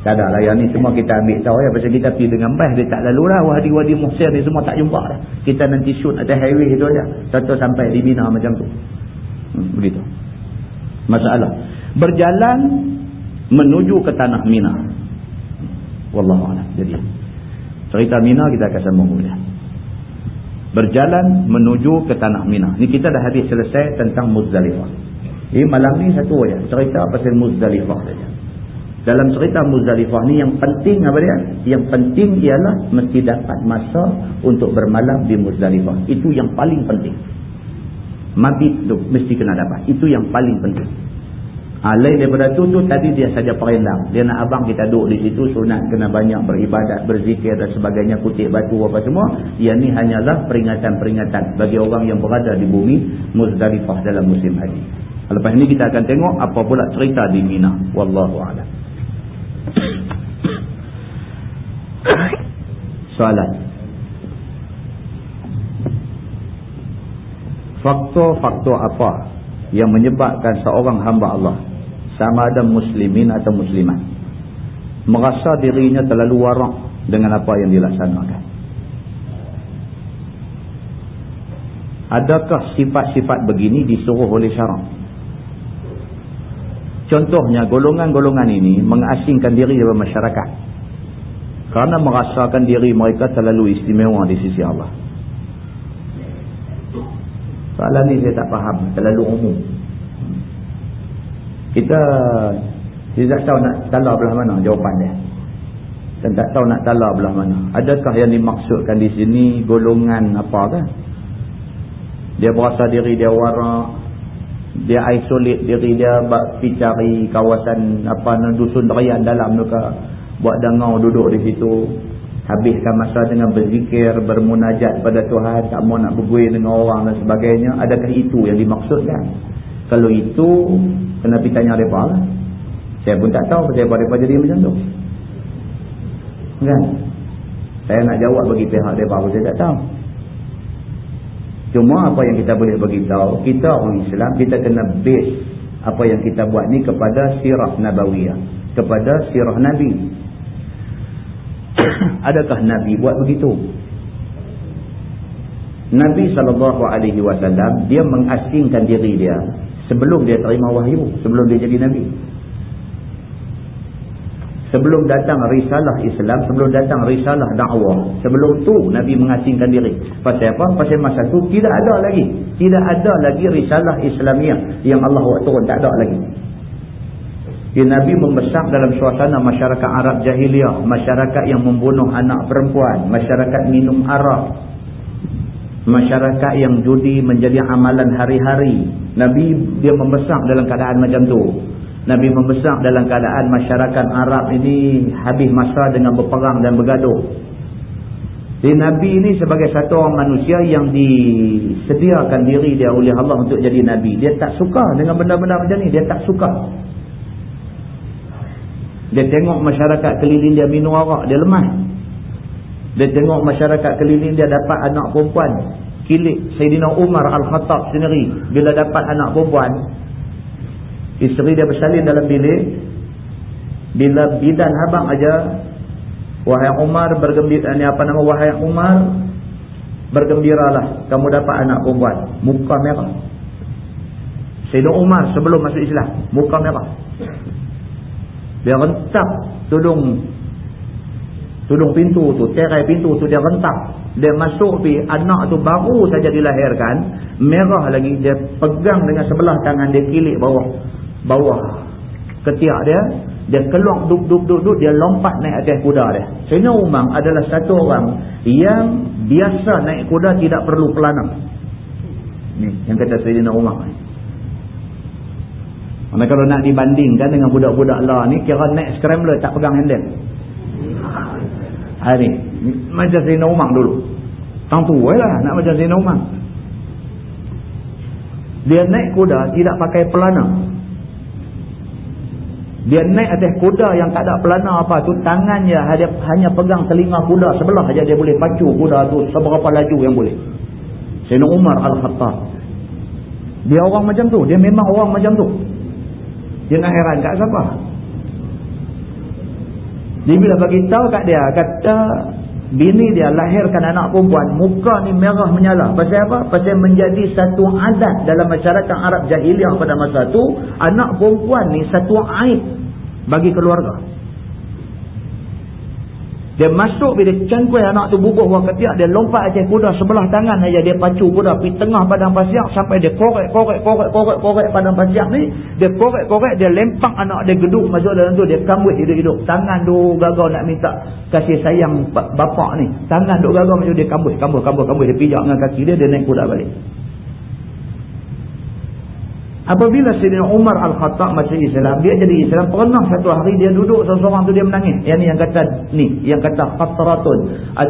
Tak ada lah yang ni semua kita ambil tahu ya. Pasal kita pergi dengan bas, dia tak lalu lah. Wadi-wadi Muhsir ni semua tak jumpa lah. Kita nanti shoot ada highway itu aja. Satu sampai di Bina macam tu. Hmm, begitu. Masalah. Berjalan menuju ke tanah Mina. Wallahu a'lam. Jadi cerita Mina kita akan sambung kemudian. Berjalan menuju ke tanah Mina. Ni kita dah habis selesai tentang Muzdalifah. Jadi malam ni satu aja cerita pasal Muzdalifah saja. Dalam cerita Muzdalifah ni yang penting apa dia? Yang penting ialah mesti dapat masa untuk bermalam di Muzdalifah. Itu yang paling penting. Mabit tu mesti kena dapat. Itu yang paling penting. Ha, lain daripada tu tu tadi dia saja perindang. Dia nak abang kita duduk di situ sunat kena banyak beribadat, berzikir dan sebagainya, kutip batu apa semua. Yang ni hanyalah peringatan-peringatan bagi orang yang berada di bumi Muzdalifah dalam musim haji. Lepas ini kita akan tengok apa pula cerita di Mina. Wallahu a'lam. Soalan. Faktor-faktor apa yang menyebabkan seorang hamba Allah sama ada muslimin atau muslimat merasa dirinya terlalu warak dengan apa yang dilaksanakan. Adakah sifat-sifat begini disuruh oleh syarak? Contohnya golongan-golongan ini mengasingkan diri dari masyarakat kerana merasakan diri mereka terlalu istimewa di sisi Allah. Soalan ini saya tak faham terlalu umum kita tidak tahu nak tala belah mana jawapan dia. Dan tak tahu nak tala belah mana. Adakah yang dimaksudkan di sini? Golongan apa kan dia berasa diri dia warak. Dia isolate diri dia pergi cari kawasan apa dusun derian dalam tu buat dangau duduk di situ. Habiskan masa dengan berzikir bermunajat pada Tuhan tak mau nak bergui dengan orang dan sebagainya. Adakah itu yang dimaksudkan kalau itu Kena pergi tanya mereka lah. Saya pun tak tahu kenapa mereka jadi macam tu. Kan? Saya nak jawab bagi pihak mereka pun saya tak tahu. Cuma apa yang kita boleh beritahu, kita orang Islam, kita kena base apa yang kita buat ni kepada sirah Nabawiyah. Kepada sirah Nabi. Adakah Nabi buat begitu? Nabi SAW, dia mengasingkan diri dia sebelum dia terima wahyu sebelum dia jadi nabi Sebelum datang risalah Islam, sebelum datang risalah dakwah, sebelum tu Nabi mengasingkan diri. Pasal apa? Pasal masa tu tidak ada lagi. Tidak ada lagi risalah Islamiah yang Allah buat turun. Tak ada lagi. Ya, Nabi membesar dalam suasana masyarakat Arab jahiliah. Masyarakat yang membunuh anak perempuan. Masyarakat minum arak. Masyarakat yang judi menjadi amalan hari-hari. Nabi dia membesar dalam keadaan macam tu. Nabi membesar dalam keadaan masyarakat Arab ini habis masa dengan berperang dan bergaduh. Jadi Nabi ini sebagai satu orang manusia yang disediakan diri dia oleh Allah untuk jadi Nabi. Dia tak suka dengan benda-benda macam ni. Dia tak suka. Dia tengok masyarakat keliling dia minum arak, dia lemah. Dia tengok masyarakat keliling dia dapat anak perempuan. Kilik Sayyidina Umar Al-Khattab sendiri. Bila dapat anak perempuan, Isteri dia bersalin dalam bilik. Bila bidan habang aja, wahai Umar bergembira ni apa nama wahai Umar bergembiralah kamu dapat anak perempuan. Muka merah. Sayyidina Umar sebelum masuk Islam, muka merah. Dia rentak tudung tudung pintu tu, terai pintu tu dia rentak. Dia masuk pi anak tu baru saja dilahirkan, merah lagi. Dia pegang dengan sebelah tangan dia kilik bawah bawah ketiak dia. Dia keluar duk duk duk duk dia lompat naik atas kuda dia. Sayyidina Umar adalah satu orang yang biasa naik kuda tidak perlu pelana ni yang kata Sayyidina Umar mana kalau nak dibandingkan dengan budak-budak lah ni kira naik scrambler tak pegang handle hari macam Sayyidina Umar dulu. Tang tu lah nak macam Sayyidina Umar dia naik kuda tidak pakai pelana. Dia naik atas kuda yang tak ada pelana apa tu tangannya hanya, hanya pegang telinga kuda sebelah saja dia boleh pacu kuda tu seberapa laju yang boleh. Sayyidina Umar Al-Khattab. Dia orang macam tu dia memang orang macam tu. Dia nak heran kat siapa dia bila bagi tahu kat dia kata bini dia lahirkan anak perempuan muka ni merah menyala pasal apa? pasal menjadi satu adat dalam masyarakat Arab jahiliah pada masa tu anak perempuan ni satu aib bagi keluarga dia masuk bila cangkui anak tu bubuh buah ketiak dia lompat atas kuda sebelah tangan saja dia pacu kuda pergi tengah padang pasir sampai dia korek korek korek padang pasir ni dia korek korek dia lempak anak dia geduk masuk dalam tu dia kambut hidup-hidup. Tangan tu gagal nak minta kasih sayang bapak ni. Tangan tu gagal macam dia kambut kambut kambut kambut. Dia pijak dengan kaki dia dia naik kuda balik Apabila Sayyidina Umar Al-Khattab masuk Islam, dia jadi Islam, pernah satu hari dia duduk seorang tu dia menangis. Yang ni yang kata ni, yang kata qatratun,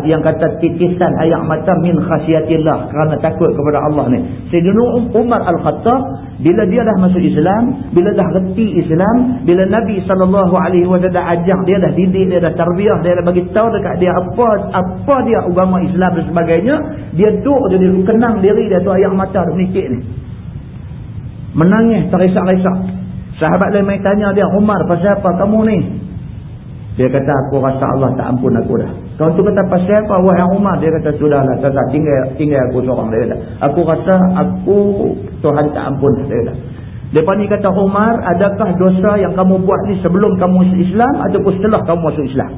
yang kata titisan air mata min khasiatillah kerana takut kepada Allah ni. Sayyidina Umar Al-Khattab bila dia dah masuk Islam, bila dah reti Islam, bila Nabi wasallam dah ajak dia dah didik dia dah tarbiyah dia dah bagi tahu dekat dia apa apa dia agama Islam dan sebagainya, dia duduk jadi kenang diri dia tu air mata menikik ni menangis terisak-risak. Sahabat lain mai tanya dia Umar pasal apa kamu ni? Dia kata aku rasa Allah tak ampun aku dah. Kau tu kata pasal apa wahai Umar? Dia kata sudahlah tak tak tinggal tinggal aku seorang dia kata aku rasa aku Tuhan tak ampun dia kata Lepas ni kata Umar, adakah dosa yang kamu buat ni sebelum kamu masuk Islam ataupun setelah kamu masuk Islam?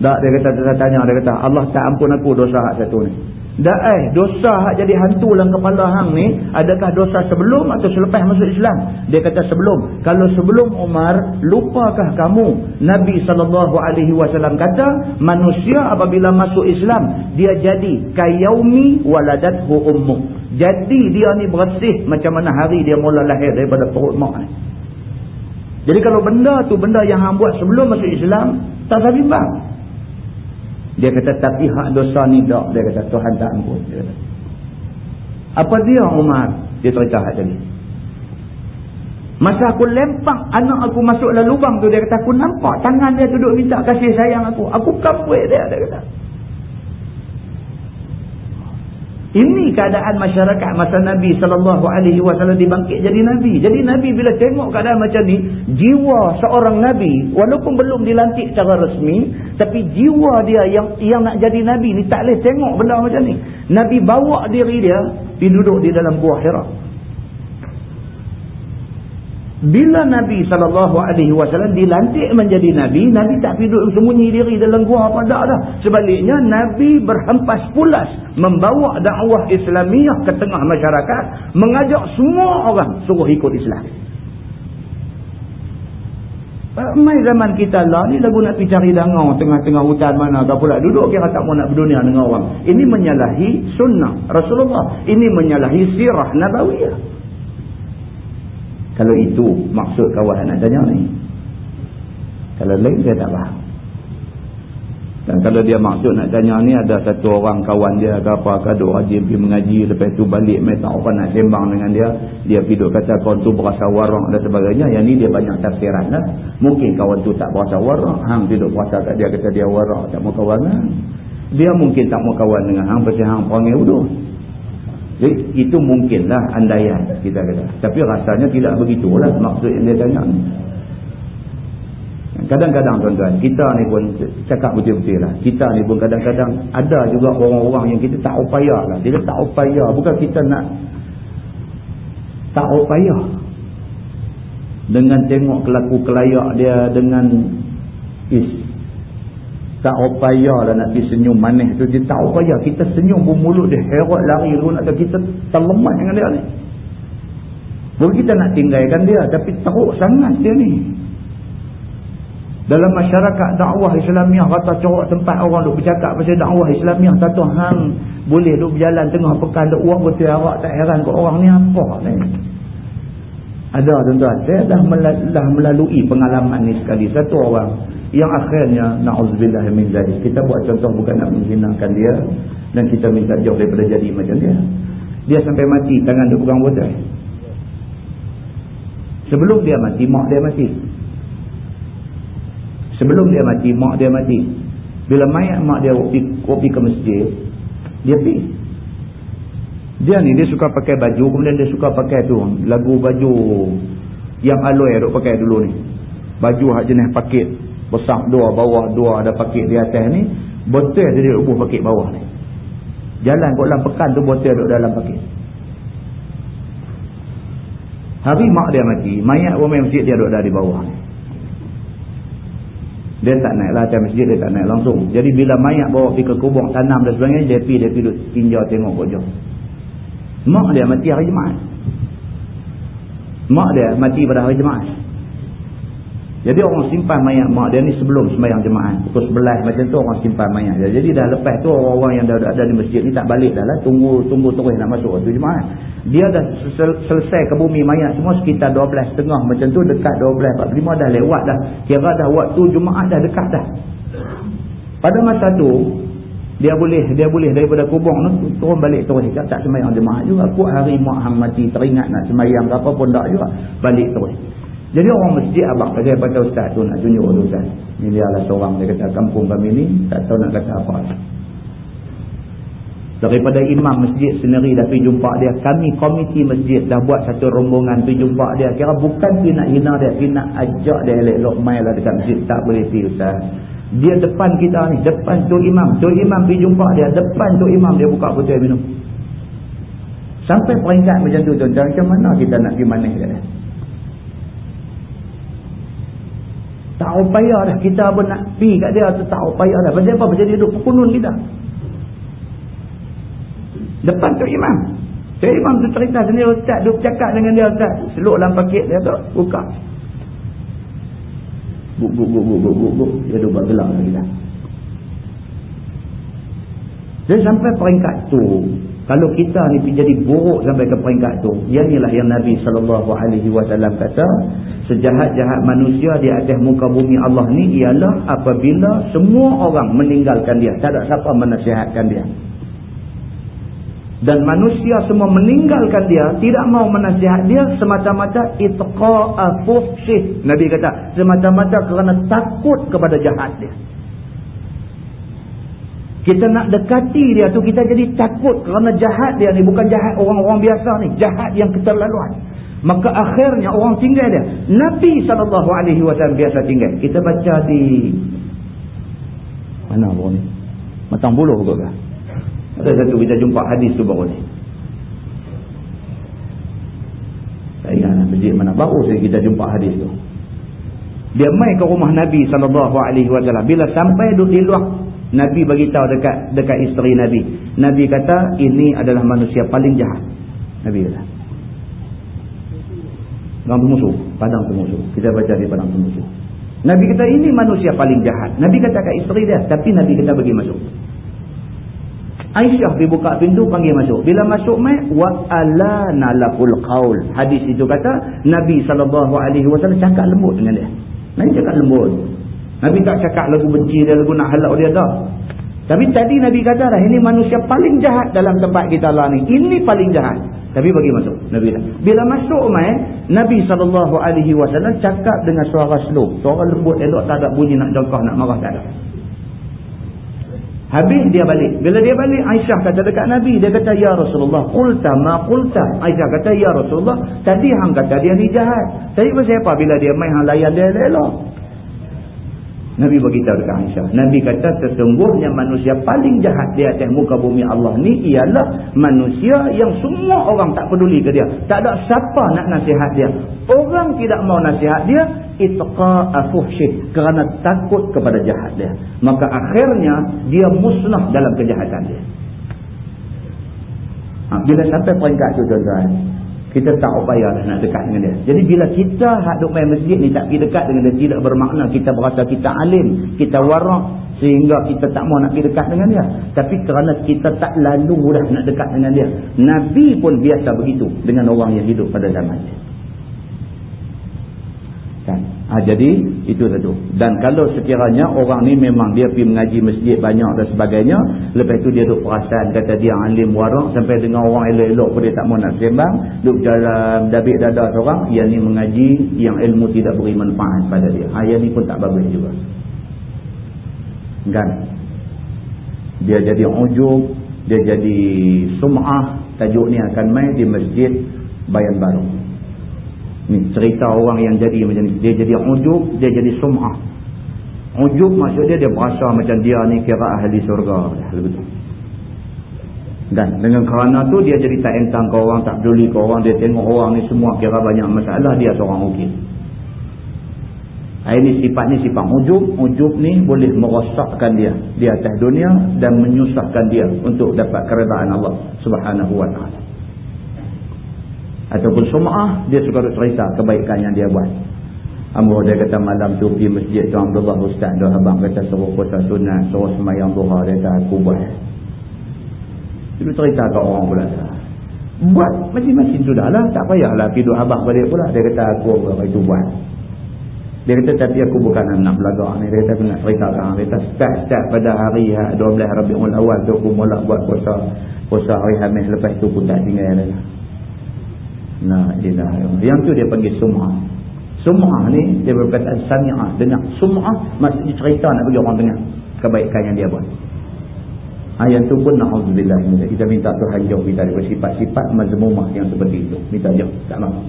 Tak, dia kata, tanya, dia kata, Allah tak ampun aku dosa satu ni. Dah eh dosa hak jadi hantu dalam kepala hang ni adakah dosa sebelum atau selepas masuk Islam? Dia kata sebelum. Kalau sebelum Umar, lupakah kamu Nabi wasallam kata manusia apabila masuk Islam dia jadi kayaumi waladathu ummu. Jadi dia ni bersih macam mana hari dia mula lahir daripada perut mak ni. Jadi kalau benda tu benda yang hang buat sebelum masuk Islam tak sabimbang. Dia kata tapi hak dosa ni tak. Dia kata Tuhan tak ampun. Dia kata. Apa dia Umar? Dia cerita hak tadi. Masa aku lempak anak aku masuk dalam lubang tu. Dia kata aku nampak tangan dia duduk minta kasih sayang aku. Aku kapuit dia. Dia kata. Ini keadaan masyarakat masa Nabi sallallahu alaihi wasallam dibangkit jadi nabi. Jadi nabi bila tengok keadaan macam ni, jiwa seorang nabi walaupun belum dilantik secara resmi, tapi jiwa dia yang yang nak jadi nabi ni tak boleh tengok benda macam ni. Nabi bawa diri dia pergi duduk di dalam buah Hira. Bila Nabi SAW dilantik menjadi Nabi, Nabi tak duduk sembunyi diri dalam gua apa tak dah. Sebaliknya, Nabi berhempas pulas membawa dakwah Islamiah ke tengah masyarakat, mengajak semua orang suruh ikut Islam. Mai zaman kita lah ni lagu nak pergi cari dangau tengah-tengah hutan mana ke pula duduk kira tak mau nak berdunia dengan orang. Ini menyalahi sunnah Rasulullah. Ini menyalahi sirah Nabawiyah. Kalau itu maksud kawan nak tanya ni. Kalau lain saya tak faham. Dan kalau dia maksud nak tanya ni ada satu orang kawan dia ke apa ke duk rajin pergi mengaji lepas tu balik mai tak orang nak sembang dengan dia dia pergi duk kata kawan tu berasa warak dan sebagainya yang ni dia banyak tafsiran lah mungkin kawan tu tak berasa warak hang dia duk berasa kat dia kata dia warak tak mau kawan lah dia mungkin tak mau kawan dengan hang pasal hang perangai uduh jadi, itu mungkinlah andaian kita kata. Tapi rasanya tidak begitulah maksud yang dia tanya ni. Kadang-kadang tuan-tuan, kita ni pun cakap betul-betul lah. Kita ni pun kadang-kadang ada juga orang-orang yang kita tak upaya lah. Dia tak upaya. Bukan kita nak tak upaya. Dengan tengok kelaku kelayak dia dengan is tak upaya lah nak pergi senyum manis tu. Dia tak upaya. Kita senyum pun mulut dia herat lari dulu nak kita terlemat dengan dia ni. Bukan kita nak tinggalkan dia. Tapi teruk sangat dia ni. Dalam masyarakat dakwah Islamiah kata corak tempat orang duk bercakap pasal dakwah Islamiah. Tahu hang boleh duk berjalan tengah pekan duk uang betul arak tak heran ke orang ni apa ni. Ada tuan-tuan. Saya dah, melalui pengalaman ni sekali. Satu orang yang akhirnya na'udzubillah min zalik. Kita buat contoh bukan nak menghinakan dia dan kita minta jauh daripada jadi macam dia. Dia sampai mati tangan dia pegang botol sebelum dia mati mak dia mati. Sebelum dia mati mak dia mati. Bila mayat mak dia kopi ke masjid dia pergi. Dia ni dia suka pakai baju kemudian dia suka pakai tu lagu baju yang aloi duk pakai dulu ni. Baju hak jenis pakit besar dua bawah dua ada pakit di atas ni botol dia rubuh pakit bawah ni. Jalan kat dalam pekan tu botol duduk dalam pakit. Hari mak dia mati mayat main masjid dia duduk dari bawah ni. Dia tak naik lah macam masjid dia tak naik langsung. Jadi bila mayat bawa pergi ke kubur tanam dan sebagainya dia pergi dia pergi tinjau tengok jauh. Mak dia mati hari Jumaat. Mak dia mati pada hari Jumaat jadi orang simpan mayat mak dia ni sebelum sembahyang jemaah. Pukul sebelah macam tu orang simpan mayat dia. Jadi dah lepas tu orang-orang yang dah ada di masjid ni tak balik dah lah. Tunggu tunggu terus nak masuk waktu jemaah. Dia dah sel selesai ke bumi mayat semua sekitar 12 setengah macam tu dekat 12 45 dah lewat dah. Kira dah waktu jemaah dah dekat dah. Pada masa tu dia boleh dia boleh daripada kubur tu turun balik terus tak, tak sembahyang jemaah juga. Kuat hari mak hang mati teringat nak sembahyang apa pun tak juga. Balik terus. Jadi orang masjid abang kata pada ustaz tu nak tunjuk tu ustaz. Ini dia adalah seorang dia kata kampung kami ni tak tahu nak kata apa. Daripada imam masjid sendiri dah pergi jumpa dia. Kami komiti masjid dah buat satu rombongan pergi jumpa dia. Kira bukan pergi nak hina dia. Pergi nak ajak dia elok-elok main lah dekat masjid. Tak boleh pergi ustaz. Dia depan kita ni. Depan tu imam. Tu imam pergi jumpa dia. Depan tu imam dia buka putih minum. Sampai peringkat macam tu tuan-tuan. Macam mana kita nak pergi manis dia? Tak upaya dah kita pun nak pi kat dia tu tak upaya dah. Pasal apa? Pasal dia duduk pekunun kita. Depan tu imam. Tu imam tu cerita sendiri ustaz. Duduk cakap dengan dia ustaz. Seluk dalam pakit dia tu. Buka. Buk, buk, buk, buk, buk, buk, buk. Dia duduk bergelak lagi dah. Jadi sampai peringkat tu. Kalau kita ni jadi buruk sampai ke peringkat tu. Yang inilah yang Nabi SAW kata sejahat-jahat manusia di atas muka bumi Allah ni ialah apabila semua orang meninggalkan dia. Tak ada siapa menasihatkan dia. Dan manusia semua meninggalkan dia tidak mau menasihat dia semata-mata itqa'a fuhsih Nabi kata semata-mata kerana takut kepada jahat dia. Kita nak dekati dia tu kita jadi takut kerana jahat dia ni. Bukan jahat orang-orang biasa ni jahat yang keterlaluan Maka akhirnya orang tinggal dia. Nabi SAW biasa tinggal. Kita baca di... Mana baru ni? Matang buluh ke kan? Ada satu kita jumpa hadis tu baru ni. Tak ingat lah. masjid mana baru kita jumpa hadis tu dia mai ke rumah Nabi SAW bila sampai duduk di luar Nabi bagi tahu dekat dekat isteri Nabi Nabi kata ini adalah manusia paling jahat Nabi kata Orang pemusuh Padang pemusuh Kita baca di padang pemusuh Nabi kata ini manusia paling jahat Nabi kata kat isteri dia Tapi Nabi kata bagi masuk Aisyah dibuka pintu panggil masuk. Bila masuk mai wa alana lahul qaul. Hadis itu kata Nabi wasallam cakap lembut dengan dia. Nabi cakap lembut. Nabi tak cakap lagu benci dia lagu nak halak dia dah. Tapi tadi Nabi kata dah ini manusia paling jahat dalam tempat kita lah ni. Ini paling jahat. Tapi bagi masuk Nabi dah. Bila masuk mai Nabi wasallam cakap dengan suara slow. Suara lembut elok tak ada bunyi nak jongkah nak marah tak ada. Habis dia balik. Bila dia balik, Aisyah kata dekat Nabi. Dia kata, Ya Rasulullah, kulta ma kulta. Aisyah kata, Ya Rasulullah, tadi hang kata dia ni jahat. Tapi pasal apa bila dia main hang layan dia elok? Nabi beritahu dekat Aisyah. Nabi kata, sesungguhnya manusia paling jahat di atas muka bumi Allah ni ialah manusia yang semua orang tak peduli ke dia. Tak ada siapa nak nasihat dia. Orang tidak mau nasihat dia, itqa'a fuhsyih kerana takut kepada jahat dia maka akhirnya dia musnah dalam kejahatan dia ha, bila sampai peringkat tu tuan-tuan kita tak upaya nak dekat dengan dia. Jadi bila kita hak duk main masjid ni tak pergi dekat dengan dia tidak bermakna kita berasa kita alim kita warak sehingga kita tak mau nak pergi dekat dengan dia. Tapi kerana kita tak lalu dah nak dekat dengan dia. Nabi pun biasa begitu dengan orang yang hidup pada zaman dia? Ha, jadi itu satu. Dan kalau sekiranya orang ni memang dia pergi mengaji masjid banyak dan sebagainya, lepas tu dia duk perasan kata dia alim warak sampai dengan orang elok-elok pun dia tak mau nak sembang, duk jalan dabik dada seorang, yang ni mengaji yang ilmu tidak beri manfaat pada dia. Ha, yang ni pun tak bagus juga. Kan? Dia jadi ujub, dia jadi sum'ah, tajuk ni akan main di masjid Bayan Baru. Ni cerita orang yang jadi macam ni. Dia jadi ujub, dia jadi sum'ah. Ujub maksud dia, berasa macam dia ni kira ahli. Betul. Dan dengan kerana tu dia jadi tak entang ke orang, tak peduli ke orang. Dia tengok orang ni semua kira banyak masalah, dia seorang ukil. Ini sifat ni sifat ujub. Ujub ni boleh merosakkan dia di atas dunia dan menyusahkan dia untuk dapat keredaan Allah subhanahu wa ta'ala ataupun sum'ah dia suka cerita kebaikan yang dia buat. Amro dia kata malam tu pergi masjid tu Abdullah Ustaz tu abang kata suruh kota sunat suruh semayang duha dia kata aku buat. Dia cerita ke orang pula buat masing-masing sudah lah tak payahlah pergi duduk abang balik pula. Dia kata aku itu buat? Dia kata tapi aku bukan nak belagak ni. Dia kata nak cerita ke dia kata start-start pada hari 12 Rabiul Awal tu aku mula buat puasa puasa hari Hamis lepas tu pun tak tinggal. lah Ilaha Yang tu dia panggil sum'ah. Sum'ah ni dia berkata sami'ah. Dengar. Sum'ah maksudnya cerita nak bagi orang dengar. Kebaikan yang dia buat. Ayat tu pun na'udzubillah. Kita minta Tuhan jauh kita daripada sifat-sifat mazmumah yang seperti itu. Minta jauh. Tak mahu.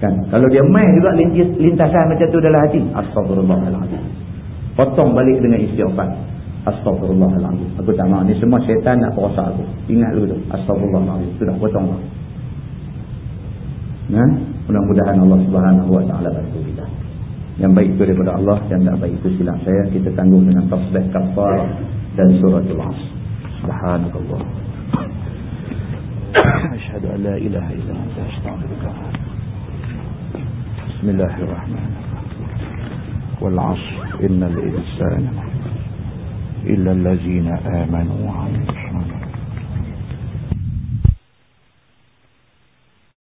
Kan? Kalau dia main juga lintas, lintasan macam tu dalam hati. Astagfirullahaladzim. Potong balik dengan istighfar. Astagfirullahaladzim. Aku tak mahu. Ni semua syaitan nak perosak aku. Ingat dulu tu. Astagfirullahaladzim. Sudah potong Ya? Mudah-mudahan Allah Subhanahu wa taala bantu kita. Yang baik itu daripada Allah dan tak baik itu silap saya kita tanggung dengan tasbih kafar dan surah Al-As. Subhanallah. Asyhadu an la ilaha illa anta astaghfiruka. Bismillahirrahmanirrahim. Wal 'ashr innal insana illa allazina amanu wa 'amilus